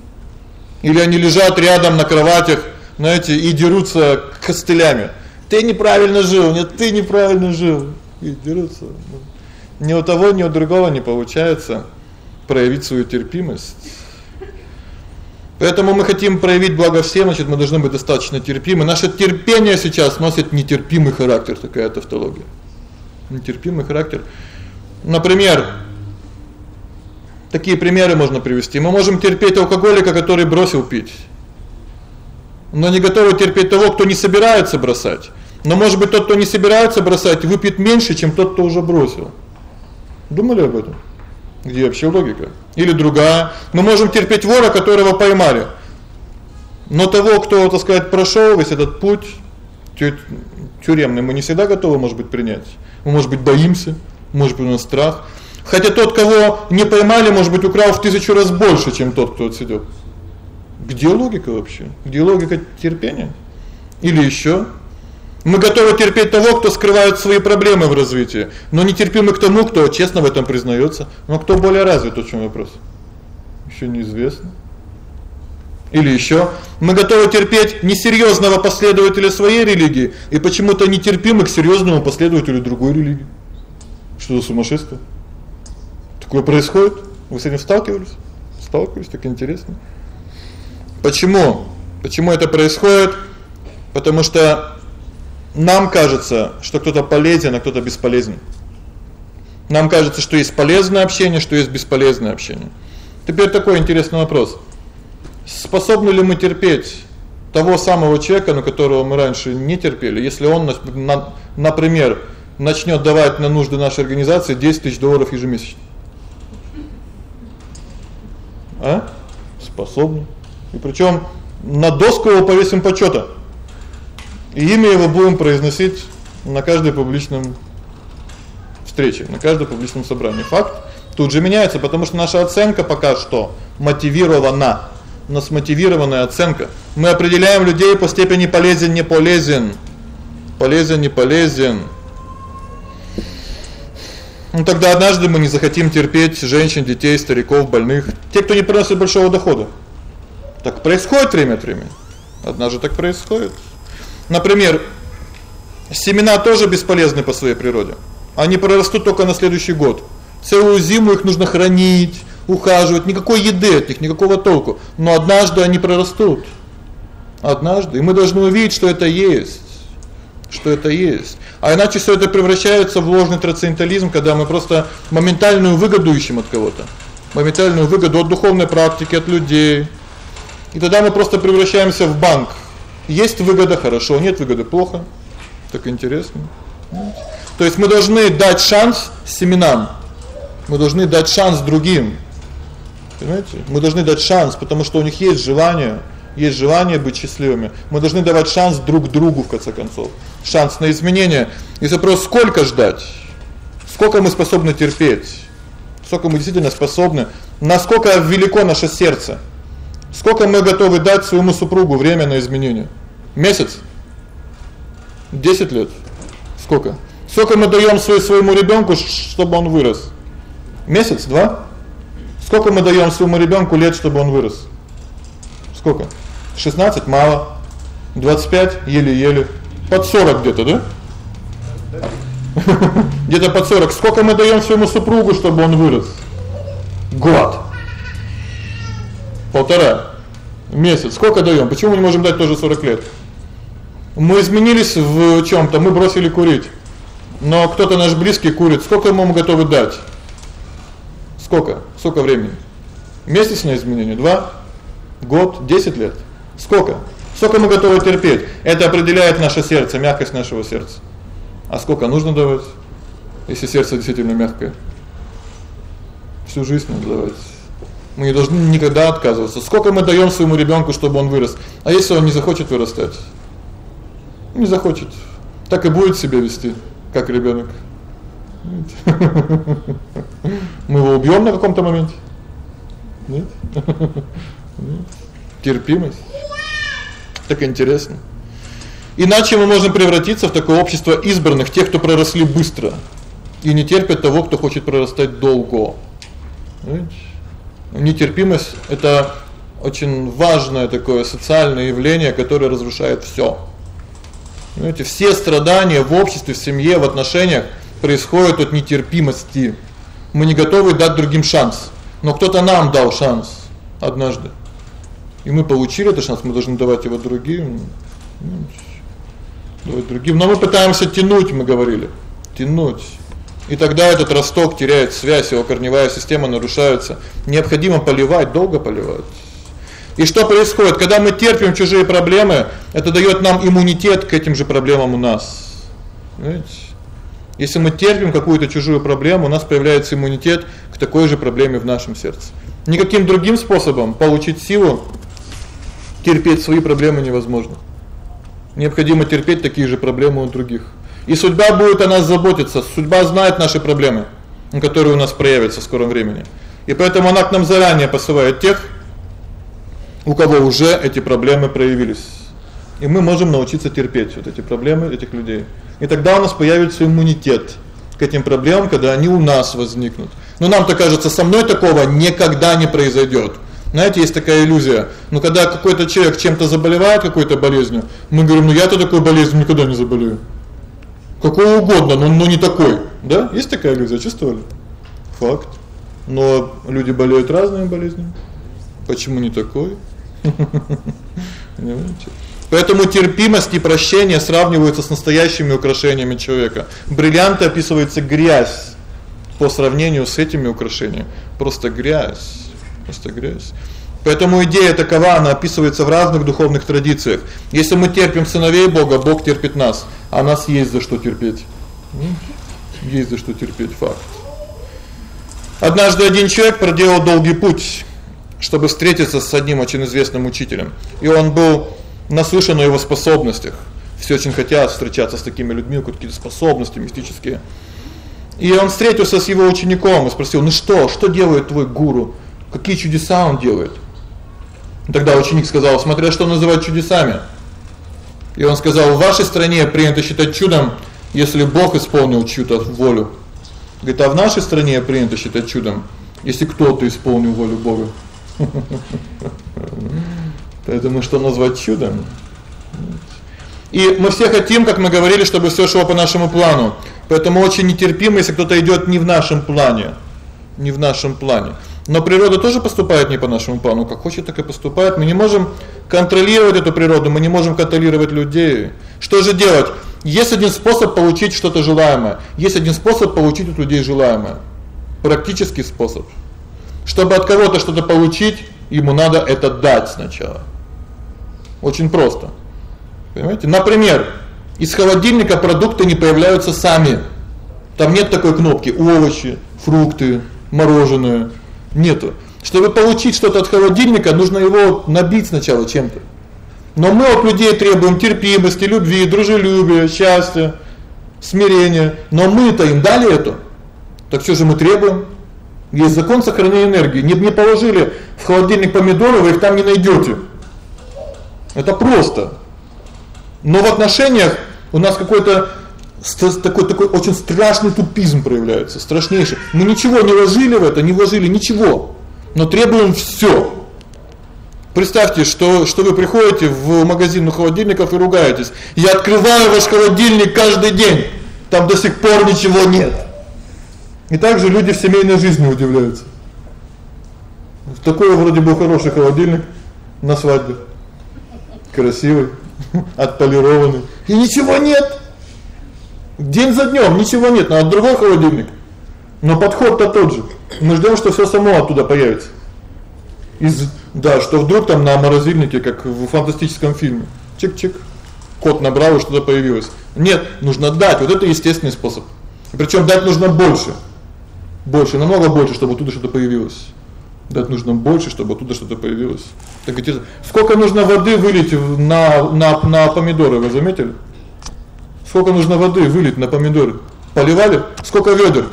Или они лежат рядом на кроватях, знаете, и дерутся костылями. Ты неправильно жил, нет, ты неправильно жил. И дерутся. Ни у того, ни у другого не получается проявить свою терпимость. Поэтому мы хотим проявить благо всем, значит, мы должны быть достаточно терпимы. Наше терпение сейчас носит нетерпимый характер, такая тавтология. Нетерпимый характер. Например, Такие примеры можно привести. Мы можем терпеть алкоголика, который бросил пить. Но не готовы терпеть того, кто не собирается бросать. Но может быть тот, кто не собирается бросать, выпьет меньше, чем тот, кто уже бросил. Думали об этом? Где вообще логика? Или другая? Мы можем терпеть вора, которого поймали. Но того, кто, так сказать, прошёл весь этот путь тюремный, мы не всегда готовы, может быть, принять. Мы, может быть, боимся, может быть, у нас страх. Хотя тот, кого не поймали, может быть, украл в тысячу раз больше, чем тот, кто отсидел. Где логика вообще? Где логика терпения? Или ещё мы готовы терпеть того, кто скрывает свои проблемы в развитии, но не терпимы к тому, кто честно в этом признаётся. Но кто более развит, в чём вопрос? Ещё неизвестно. Или ещё мы готовы терпеть несерьёзного последователя своей религии и почему-то нетерпимы к серьёзному последователю другой религии. Что за сумасшествие? Такое происходит? Вы с этим сталкивались? Сталкивались, так интересно. Почему? Почему это происходит? Потому что нам кажется, что кто-то полезен, а кто-то бесполезен. Нам кажется, что есть полезное общение, что есть бесполезное общение. Теперь такой интересный вопрос. Способны ли мы терпеть того самого человека, на которого мы раньше не терпели, если он, например, начнёт давать на нужды нашей организации 10 тысяч долларов ежемесячно? А? Способны. И причём на доску его повесим почёта. И имя его будем произносить на каждой публичном встрече, на каждом публичном собрании. Факт тут же меняется, потому что наша оценка пока что мотивирована. У нас мотивированная оценка. Мы определяем людей по степени полезен, не полезен. Полезен, не полезен. Ну тогда однажды мы не захотим терпеть женщин, детей, стариков, больных, те, кто не приносит большого дохода. Так происходит время от времени. Однажды так происходит. Например, семена тоже бесполезны по своей природе. Они прорастут только на следующий год. Целую зиму их нужно хранить, ухаживать, никакой еды от них, никакого толку. Но однажды они прорастут. Однажды, и мы должны увидеть, что это есть. Что это есть. А иначе всё это превращается в ложный трансцендентализм, когда мы просто моментальную выгоду ищем от кого-то. Моментальную выгоду от духовной практики, от людей. И тогда мы просто превращаемся в банк. Есть выгода хорошо, нет выгоды плохо. Так интересно. То есть мы должны дать шанс семенам. Мы должны дать шанс другим. Понимаете? Мы должны дать шанс, потому что у них есть желание, есть желание быть счастливыми. Мы должны давать шанс друг другу в конце концов. Шанс на изменение. И вопрос сколько ждать? Сколько мы способны терпеть? Сколько мы действительно способны? Насколько велико наше сердце? Сколько мы готовы дать своему супругу время на изменение? Месяц? 10 лет? Сколько? Сколько мы даём своему ребёнку, чтобы он вырос? Месяц, два? Сколько мы даём своему ребёнку лет, чтобы он вырос? Сколько? 16 мало. 25 еле-еле. Под 40 где-то, да? Где-то под 40. Сколько мы даём своему супругу, чтобы он вырос? Год. Полтора. Месяц. Сколько даём? Почему не можем дать тоже 40 лет? Мы изменились в чём-то, мы бросили курить. Но кто-то наш близкий курит. Сколько ему мы готовы дать? Сколько? Сколько времени? Месяц на изменение? 2 год, 10 лет. Сколько? Сколько мы готовы терпеть? Это определяет наше сердце, мягкость нашего сердца. А сколько нужно давать, если сердце действительно мягкое? Всю жизнь надо давать. Мы не должны никогда отказываться. Сколько мы даём своему ребёнку, чтобы он вырос? А если он не захочет вырастать? Не захочет. Так и будет себя вести, как ребёнок. Мы его убьём на каком-то моменте? Нет? Терпимость. Так интересно. Иначе мы можем превратиться в такое общество избранных, тех, кто проросли быстро и не терпят того, кто хочет прорастать долго. Видите? Нетерпимость это очень важное такое социальное явление, которое разрушает всё. Знаете, все страдания в обществе, в семье, в отношениях происходят от нетерпимости. Мы не готовы дать другим шанс. Но кто-то нам дал шанс однажды. И мы получили этот шанс, мы должны давать его другим. Давать другим. Но мы пытаемся тянуть, мы говорили. Тянуть. И тогда этот росток теряет связь, его корневая система нарушается. Необходимо поливать, долго поливать. И что происходит? Когда мы терпим чужие проблемы, это даёт нам иммунитет к этим же проблемам у нас. Знаете? Если мы терпим какую-то чужую проблему, у нас появляется иммунитет к такой же проблеме в нашем сердце. Никаким другим способом получить силу терпеть свои проблемы невозможно. Необходимо терпеть такие же проблемы у других. И судьба будет о нас заботиться. Судьба знает наши проблемы, которые у нас проявятся в скором времени. И поэтому она к нам заранее посылает тех, у кого уже эти проблемы проявились. И мы можем научиться терпеть вот эти проблемы этих людей. И тогда у нас появится иммунитет к этим проблемам, когда они у нас возникнут. Но нам-то кажется, со мной такого никогда не произойдёт. Знаете, есть такая иллюзия. Ну когда какой-то человек чем-то заболевает какой-то болезнью, мы говорим: "Ну я-то такой болезнью никогда не заболею". Какой угодно, но но не такой, да? Есть такая иллюзия, чувствовали? Факт. Но люди болеют разными болезнями. Почему не такой? Понимаете? Поэтому терпимость и прощение сравниваются с настоящими украшениями человека. Бриллианты описывается грязь по сравнению с этими украшениями. Просто грязь, просто грязь. Поэтому идея такова, она описывается в разных духовных традициях. Если мы терпим сыновей Бога, Бог терпит нас, а нас есть за что терпеть. Есть за что терпеть факт. Однажды один человек проделал долгий путь, чтобы встретиться с одним очень известным учителем. И он был наслышан о его способностях. Все очень хотят встречаться с такими людьми, у какие-то способности мистические. И он встретился с его учеником и спросил: "Ну что, что делает твой гуру? Какие чудеса он делает?" Тогда ученик сказал: "Смотря что называть чудесами". И он сказал: "В вашей стране принято считать чудом, если Бог исполнил чью-то волю". Говорит: "А в нашей стране принято считать чудом, если кто-то исполнил волю Бога". Поэтому что назвать чудом? И мы все хотим, как мы говорили, чтобы всё шло по нашему плану. Поэтому очень нетерпимо, если кто-то идёт не в нашем плане. Не в нашем плане. Но природа тоже поступает не по нашему плану, как хочет, так и поступает. Мы не можем контролировать эту природу, мы не можем контролировать людей. Что же делать? Есть один способ получить что-то желаемое. Есть один способ получить от людей желаемое. Практический способ. Чтобы от кого-то что-то получить, ему надо это дать сначала. Очень просто. Понимаете? Например, из холодильника продукты не появляются сами. Там нет такой кнопки: овощи, фрукты, мороженое. Нету. Чтобы получить что-то от холодильника, нужно его набить сначала чем-то. Но мы от людей требуем терпимости, любви, дружелюбия, счастья, смирения. Но мы-то им дали это. Так что же мы требуем? Есть закон сохранения энергии. Не не положили в холодильник помидоры, вы их там не найдёте. Это просто. Но в отношениях у нас какой-то такой такой очень страшный тупизм проявляется, страшнейший. Мы ничего не вложили в это, не вложили ничего, но требуем всё. Представьте, что что вы приходите в магазин холодильников и ругаетесь. Я открываю ваш холодильник каждый день. Там до сих пор ничего нет. И также люди в семейной жизни удивляются. Такой вроде бы хороший холодильник на свадьбе. Красивый, отполированный. И ничего нет. День за днём ничего нет, надо другой холодильник. Но подход-то тот же. Мы ждём, что всё само оттуда появится. Из да, что вдруг там на морозильнике, как в фантастическом фильме. Чик-чик. Код набрал, и что-то появилось. Нет, нужно дать. Вот это естественный способ. Причём дать нужно больше. Больше, намного больше, чтобы оттуда что-то появилось. Дать нужно больше, чтобы оттуда что-то появилось. Так интересно. Сколько нужно воды вылить на на на помидоры, вы заметили? Сколько нужно воды вылить на помидоры? Поливали? Сколько ведер?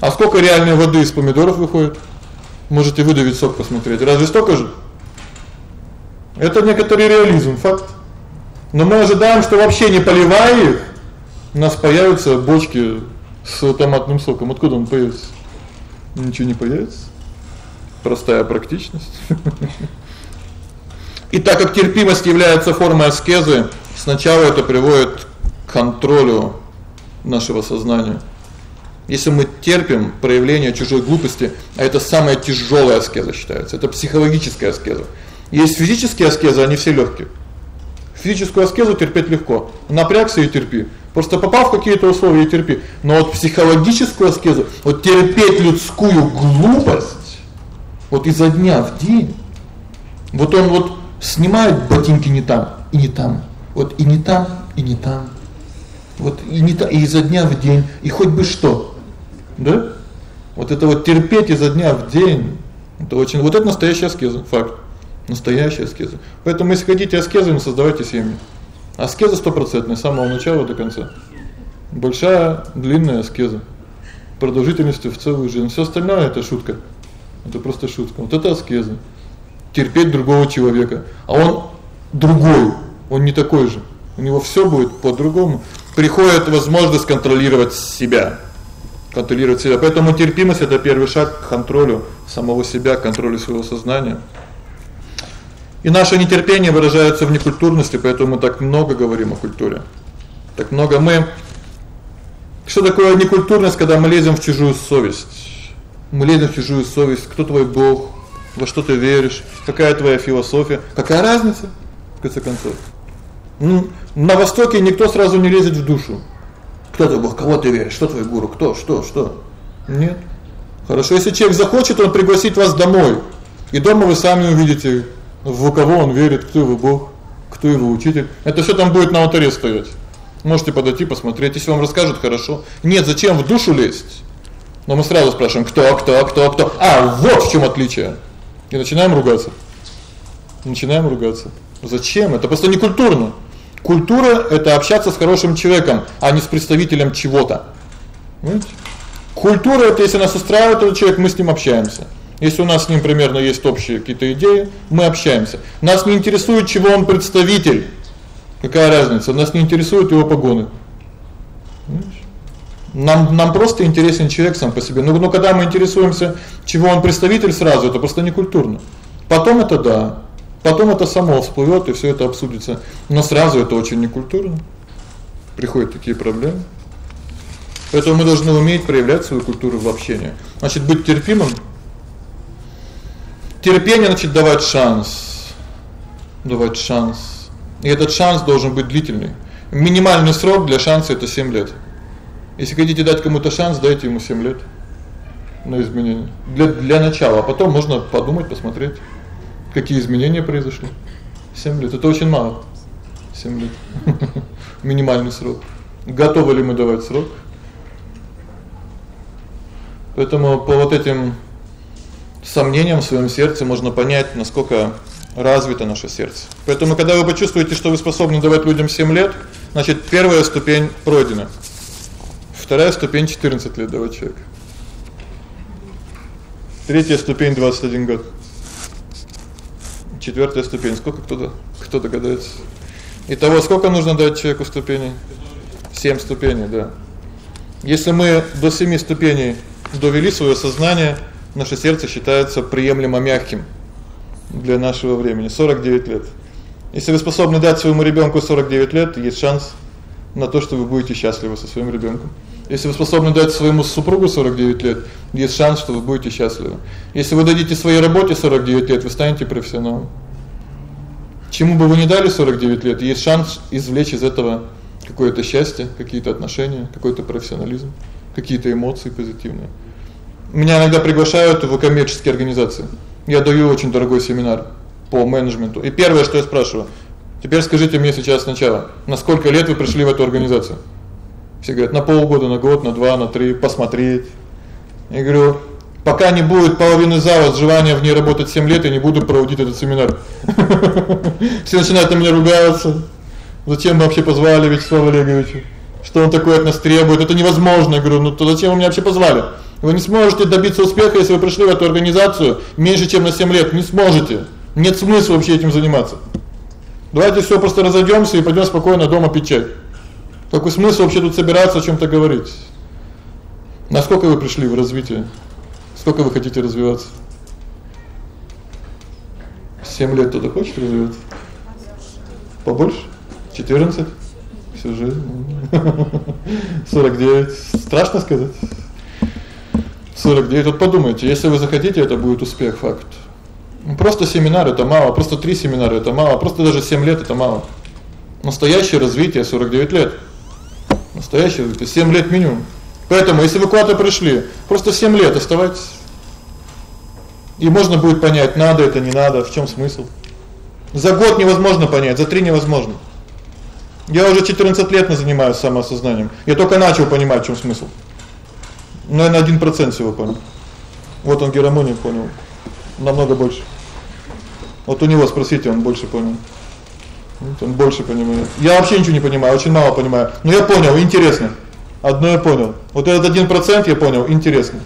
А сколько реальной воды из помидоров выходит? Можете выдавить сок посмотреть. Разве столько же? Это некоторый реализм, факт. Но мы ожидаем, что вообще не поливая их, у нас появятся бочки с томатным соком. Откуда он появится? Ничего не появится. Простая практичность. И так как терпимость является формой аскезы, сначала это приводит контролю нашего сознания. Если мы терпим проявление чужой глупости, а это самая тяжёлая аскеза считается, это психологическая аскеза. Есть физические аскезы, они все лёгкие. Физическую аскезу терпеть легко. Напрягся и терпи. Просто попал в какие-то условия и терпи. Но вот психологическую аскезу, вот терпеть людскую глупость вот изо дня в день. Вот он вот снимает ботинки не там и не там. Вот и не там, и не там. Вот и не и изо дня в день, и хоть бы что. Да? Вот это вот терпеть изо дня в день это очень вот это настоящая аскеза, факт. Настоящая аскеза. Поэтому если хотите аскезу, создавайте семьи. Аскеза стопроцентная с самого начала до конца. Большая, длинная аскеза. Продолжительностью в целую жизнь. Всё остальное это шутка. Это просто шутка. Вот это аскеза. Терпеть другого человека, а он другой, он не такой же. У него всё будет по-другому. Приходит возможность контролировать себя. Контролировать себя. Поэтому терпимость это первый шаг к контролю самого себя, к контролю своего сознания. И наше нетерпение выражается в некультурности, поэтому мы так много говорим о культуре. Так много мы Что такое некультурность, когда мы лезем в чужую совесть? Мы лезем в чужую совесть. Кто твой Бог? Во что ты веришь? Какая твоя философия? Какая разница? В конце концов. Ну, на востоке никто сразу не лезет в душу. Кто твой Бог? Кого ты веришь? Что твой гуру? Кто? Что? Что? Нет. Хорошо, если человек захочет, он пригласит вас домой. И дома вы сами увидите, в кого он верит, кто его Бог, кто его учитель. Это всё там будет на алтаре стоять. Можете подойти, посмотреть, если вам расскажут, хорошо. Нет, зачем в душу лезть? Но мы сразу спрашиваем: "Кто, кто, кто, кто?" А, вот в чём отличие. И начинаем ругаться. Начинаем ругаться. Зачем? Это просто некультурно. Культура это общаться с хорошим человеком, а не с представителем чего-то. Понимаете? Культура это если нас устраивает этот человек, мы с ним общаемся. Если у нас с ним примерно есть общие какие-то идеи, мы общаемся. Нас не интересует, чего он представитель. Какая разница? Нас не интересуют его погоны. Нам нам просто интересен человек сам по себе. Но но когда мы интересуемся, чего он представитель сразу, это просто не культурно. Потом это да. Потом это само всплывёт и всё это обсудится. Но сразу это очень некультурно. Приходят такие проблемы. Поэтому мы должны уметь проявлять свою культуру в общении. Значит, быть терпимым. Терпение значит давать шанс. Давать шанс. И этот шанс должен быть длительный. Минимальный срок для шанса это 7 лет. Если хотите дать кому-то шанс, дайте ему 7 лет на изменение. Для для начала, а потом можно подумать, посмотреть, какие изменения произошли. 7 лет это очень мало. 7 лет. Минимальный срок. Готовы ли мы давать срок? Поэтому по вот этим сомнениям в своём сердце можно понять, насколько развито наше сердце. Поэтому когда вы почувствуете, что вы способны давать людям 7 лет, значит, первая ступень пройдена. Вторая ступень 14 лет давать человеку. Третья ступень 21 год. Четвёртая ступень сколько кто-то кто догадается? Итого сколько нужно дать человеку ступеней? 7 ступеней, да. Если мы до 7 ступеней довели своё сознание, наше сердце считается приемлемо мягким для нашего времени 49 лет. Если вы способны дать своему ребёнку 49 лет, есть шанс на то, что вы будете счастливы со своим ребёнком. Если вы способны дать своему супругу 49 лет, есть шанс, что вы будете счастливы. Если вы дадите своей работе 49 лет, вы станете профессионалом. Чему бы вы ни дали 49 лет, есть шанс извлечь из этого какое-то счастье, какие-то отношения, какой-то профессионализм, какие-то эмоции позитивные. Меня иногда приглашают в коммерческие организации. Я даю очень дорогой семинар по менеджменту. И первое, что я спрашиваю: "Теперь скажите мне сейчас сначала, на сколько лет вы пришли в эту организацию?" Все говорят: "На полгода, на год, на два, на три, посмотреть". Я говорю: "Пока не будет половины зала желания в ней работать 7 лет, я не буду проводить этот семинар". Все начинают на меня ругаться. Зачем вы вообще позвали Вячеслава Олеговича? Что он такое от нас требует? Это невозможно. Я говорю: "Ну то зачем вы меня вообще позвали?" Вы не сможете добиться успеха, если вы пришли в эту организацию меньше, чем на 7 лет, не сможете. Нет смысла вообще этим заниматься. Давайте всё просто разойдёмся и пойдём спокойно дома пить чай. Какой смысл вообще тут собираться о чём-то говорить? Насколько вы пришли в развитие? Сколько вы хотите развиваться? 7 лет кто-то развиваться? Побольше? 14? Всю жизнь. 49. Страшно сказать. 49. Вот подумайте, если вы захотите, это будет успех, факт. Просто семинар это мало, просто 3 семинара это мало, просто даже 7 лет это мало. Настоящее развитие 49 лет. Настоящее развитие 7 лет минимум. Поэтому если вы куда-то пришли, просто 7 лет оставайтесь. И можно будет понять, надо это, не надо, в чём смысл. За год невозможно понять, за 3 невозможно. Я уже 14 лет на занимаюсь самоосознанием. Я только начал понимать, в чём смысл. Наверное, 1% всего понял. Вот он Герамоний понял. Намного больше. Вот у него спросите, он больше понял. Он больше понимает. Я вообще ничего не понимаю, очень мало понимаю. Но я понял, интересно. Одно я понял. Вот этот 1% я понял, интересно.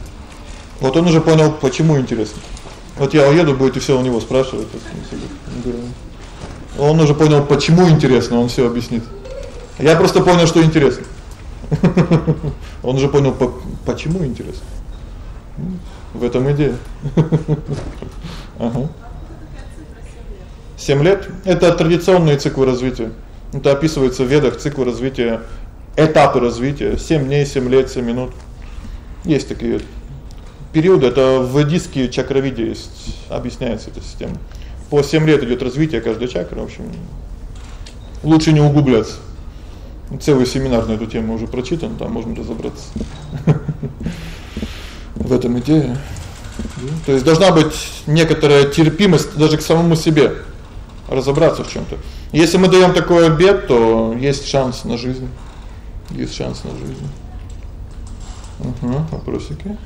Вот он уже понял, почему интересно. Вот я уеду, будете всё у него спрашивать, Он уже понял, почему интересно, он всё объяснит. Я просто понял, что интересно. Он уже понял, почему интересно. В этом идея. Ага. 7 лет это традиционный цикл развития. Это описывается в Ведах цикл развития, этапы развития, 7 дней, 7 лет, 7 минут. Есть такие периоды, это в ведические чакравиде есть, объясняется эта система. По 7 лет идёт развитие каждой чакры, в общем. Лучше не углубляться. Целый семинар на эту тему уже прочитан, там можно разобраться. В этом идея. То есть должна быть некоторая терпимость даже к самому себе, разобраться в чём-то. Если мы даём такой обет, то есть шанс на жизнь. Есть шанс на жизнь. Угу, вопросики.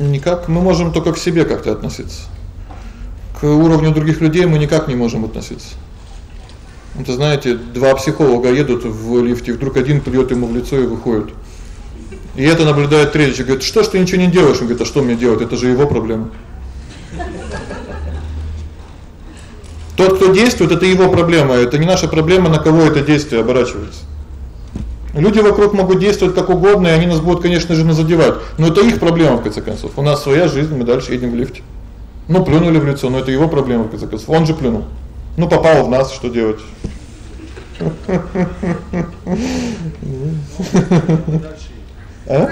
Никак, мы можем только к себе как-то относиться. К уровню других людей мы никак не можем относиться. Это знаете, два психолога едут в лифте, вдруг один плюет ему в лицо и выходит. И это наблюдает третий, говорит: "Что ж ты ничего не делаешь?" Он говорит: "А что мне делать? Это же его проблема". Тот, кто действует это его проблема, это не наша проблема, на кого это действие оборачивается. Люди вокруг могут действовать как угодно, и они нас будут, конечно же, задевать, но это их проблема в конце концов. У нас своя жизнь, мы дальше едем в лифте. Ну плюнули в лицо, но это его проблема в конце концов. Он же плюнул. Ну попал в нас, что делать? А?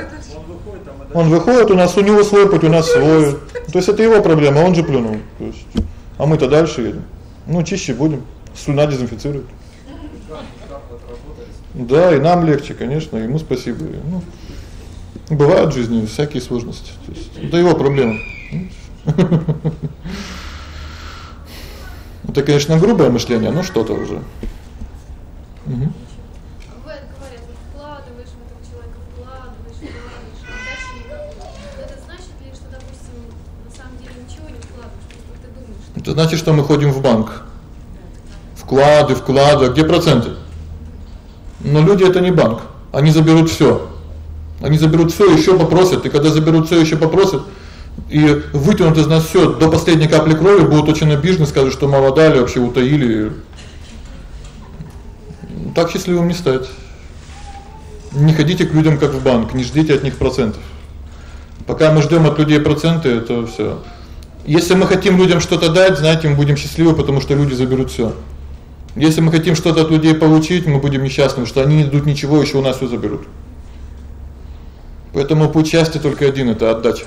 Он выходит, у нас у него свой путь, у нас свой. То есть это его проблема, он же плюнул. То есть а мы-то дальше едем. Ну чище будем. Слюна дезинфицирует. Да, и нам легче, конечно, ему спасибо. Ну, бывают в жизни всякие сложности. То есть это его проблема. Это, конечно, грубое мышление, но что-то уже. Угу.
Это значит, что
мы ходим в банк. Вклады, вклады, а где проценты? Но люди это не банк. Они заберут всё. Они заберут всё, ещё попросят, и когда заберут всё, ещё попросят, и вытянут из нас всё до последней капли крови, будут очень обижены, скажут, что мало дали, вообще утаили. Так счастливым не стать. Не ходите к людям как в банк, не ждите от них процентов. Пока мы ждём от людей проценты, это всё. Если мы хотим людям что-то дать, знаете, мы будем счастливы, потому что люди заберут всё. Если мы хотим что-то от людей получить, мы будем несчастны, что они не дадут ничего, ещё у нас всё заберут. Поэтому путь счастья только один это отдача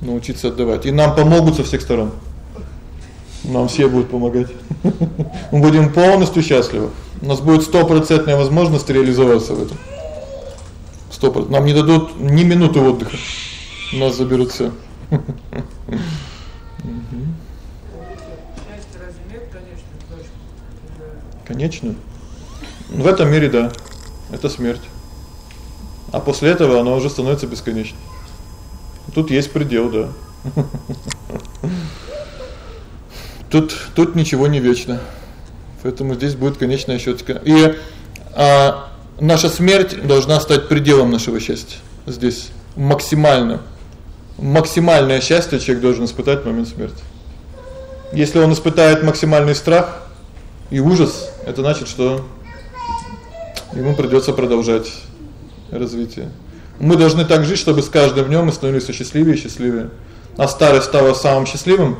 научиться отдавать. И нам помогут со всех сторон. Нам все будут помогать. Мы будем полностью счастливы. У нас будет стопроцентная возможность реализоваться в этом. 100%. Нам не дадут ни минуты отдыха. Нас заберут всё. Конечно. В этом мире да. Это смерть. А после этого оно уже становится бесконечным. Тут есть предел, да. Тут тут ничего не вечно. Поэтому здесь будет конечная щётка. И а наша смерть должна стать пределом нашего счастья. Здесь максимально максимальное счастье человек должен испытать в момент смерти. Если он испытает максимальный страх и ужас, это значит, что ему придётся продолжать развитие. Мы должны так жить, чтобы с каждым днём мы становились всё счастливее и счастливее. А старость стала самым счастливым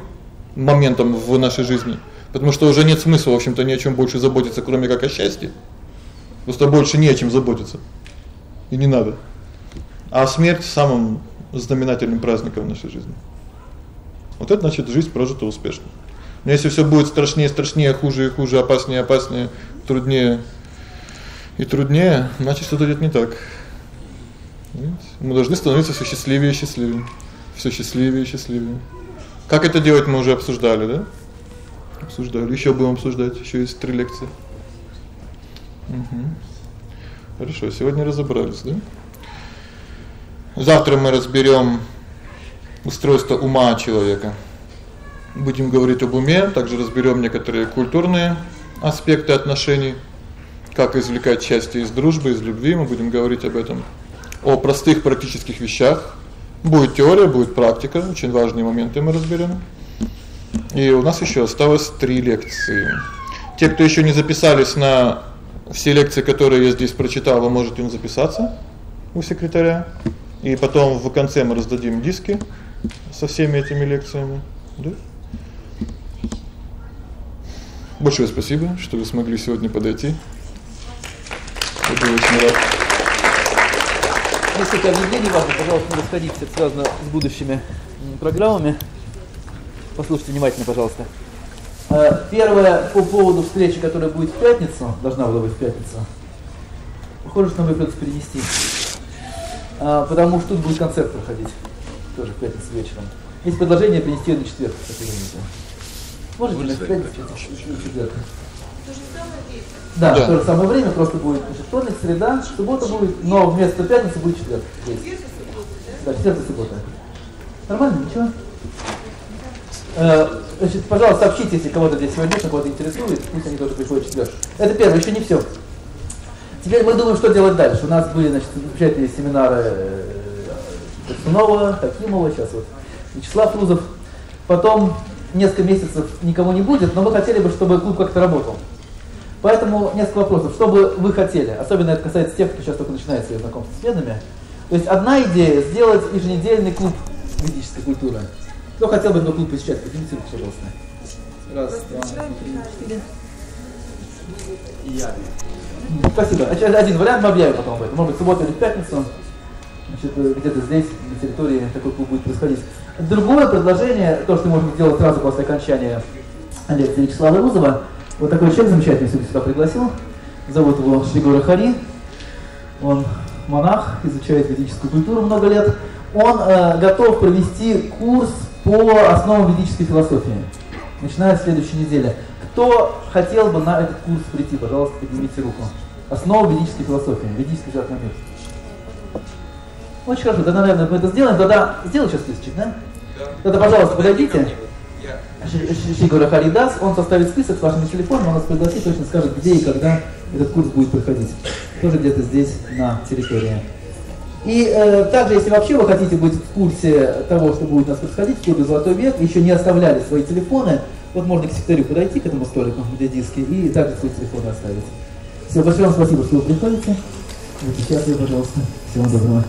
моментом в нашей жизни, потому что уже нет смысла, в общем-то, ни о чём больше заботиться, кроме как о счастье. Просто больше не о чем заботиться. И не надо. А смерть самым знаменательным праздником в нашей жизни. Вот это значит жизнь прожита успешно. Но если всё будет страшнее, страшнее, хуже и хуже, опаснее, опаснее, труднее и труднее, значит что-то идёт не так. Мы должны становиться всё счастливее и счастливее. Всё счастливее и счастливее. Как это делать, мы уже обсуждали, да? Обсуждали. Ещё будем обсуждать, ещё есть три лекции. Угу. Хорошо, сегодня разобрались, да? Завтра мы разберём устройство ума человека. Будем говорить об уме, также разберём некоторые культурные аспекты отношений, как извлекать счастье из дружбы, из любви, мы будем говорить об этом о простых практических вещах. Будет теория, будет практика, очень важные моменты мы разберем. И у нас еще осталось три лекции. Те, кто еще не записались на все лекции, которые я здесь прочитал, вы можете записаться у секретаря. И потом в конце мы раздадим диски со всеми этими лекциями, да? Большое спасибо, что вы смогли сегодня подойти. Я очень рад.
Несколько объявлений важно, пожалуйста, не расходитесь, связано с будущими программами. Послушайте внимательно, пожалуйста. Э, первое по поводу встречи, которая будет в пятницу, должна была быть в пятницу. Похоже, что нам придется перенести. А, потому что тут будет концерт проходить. Тоже в пятницу вечером. Есть предложение перенести ее на четверг, как думаете? Можете на пятницу, четверг? Да, да, в то же самое время просто будет значит, вторник, среда, суббота будет, но вместо пятницы будет четверг. Да, четверг и суббота. Нормально, ничего? Э, значит, пожалуйста, сообщите, если кого-то здесь сегодня кого-то интересует, пусть они тоже приходят четверг. Это первое, еще не все. Теперь мы думаем, что делать дальше. У нас были, значит, замечательные семинары Сунова, Такимова, сейчас вот Вячеслав Рузов. Потом несколько месяцев никого не будет, но мы хотели бы, чтобы клуб как-то работал. Поэтому несколько вопросов. Что бы вы хотели? Особенно это касается тех, кто сейчас только начинает свои знакомства с ведами. То есть одна идея – сделать еженедельный клуб ведической культуры. Кто хотел бы этот клуб посещать? Поднимите руку, пожалуйста. Раз, два, три.
Я.
Спасибо. Один вариант мы объявим потом об. Может быть, в субботу или в пятницу. Значит, э, где-то здесь, на территории, такой клуб будет происходить. Другое предложение, то, что мы можем сделать сразу после окончания лекции Вячеслава Рузова. Вот такой человек замечательный сегодня сюда пригласил. Зовут его Шригора Хари. Он монах, изучает ведическую культуру много лет. Он э, готов провести курс по основам ведической философии, начиная с следующей недели. Кто хотел бы на этот курс прийти, пожалуйста, поднимите руку. Основа ведической философии, ведический жар мир. Очень хорошо, тогда, наверное, мы это сделаем. Тогда сделай сейчас списочек, да? Тогда, пожалуйста, подойдите. Шигура Харидас, он составит список с вашими телефонами, он нас пригласит, точно скажет, где и когда этот курс будет проходить. Тоже где-то здесь, на территории. И э, также, если вообще вы хотите быть в курсе того, что будет у нас происходить в клубе «Золотой век», еще не оставляли свои телефоны, вот можно к секретарю подойти, к этому столику, где диски, и также свои телефоны оставить. Все, большое вам спасибо, что вы приходите. Вот, сейчас я, пожалуйста. Всего доброго.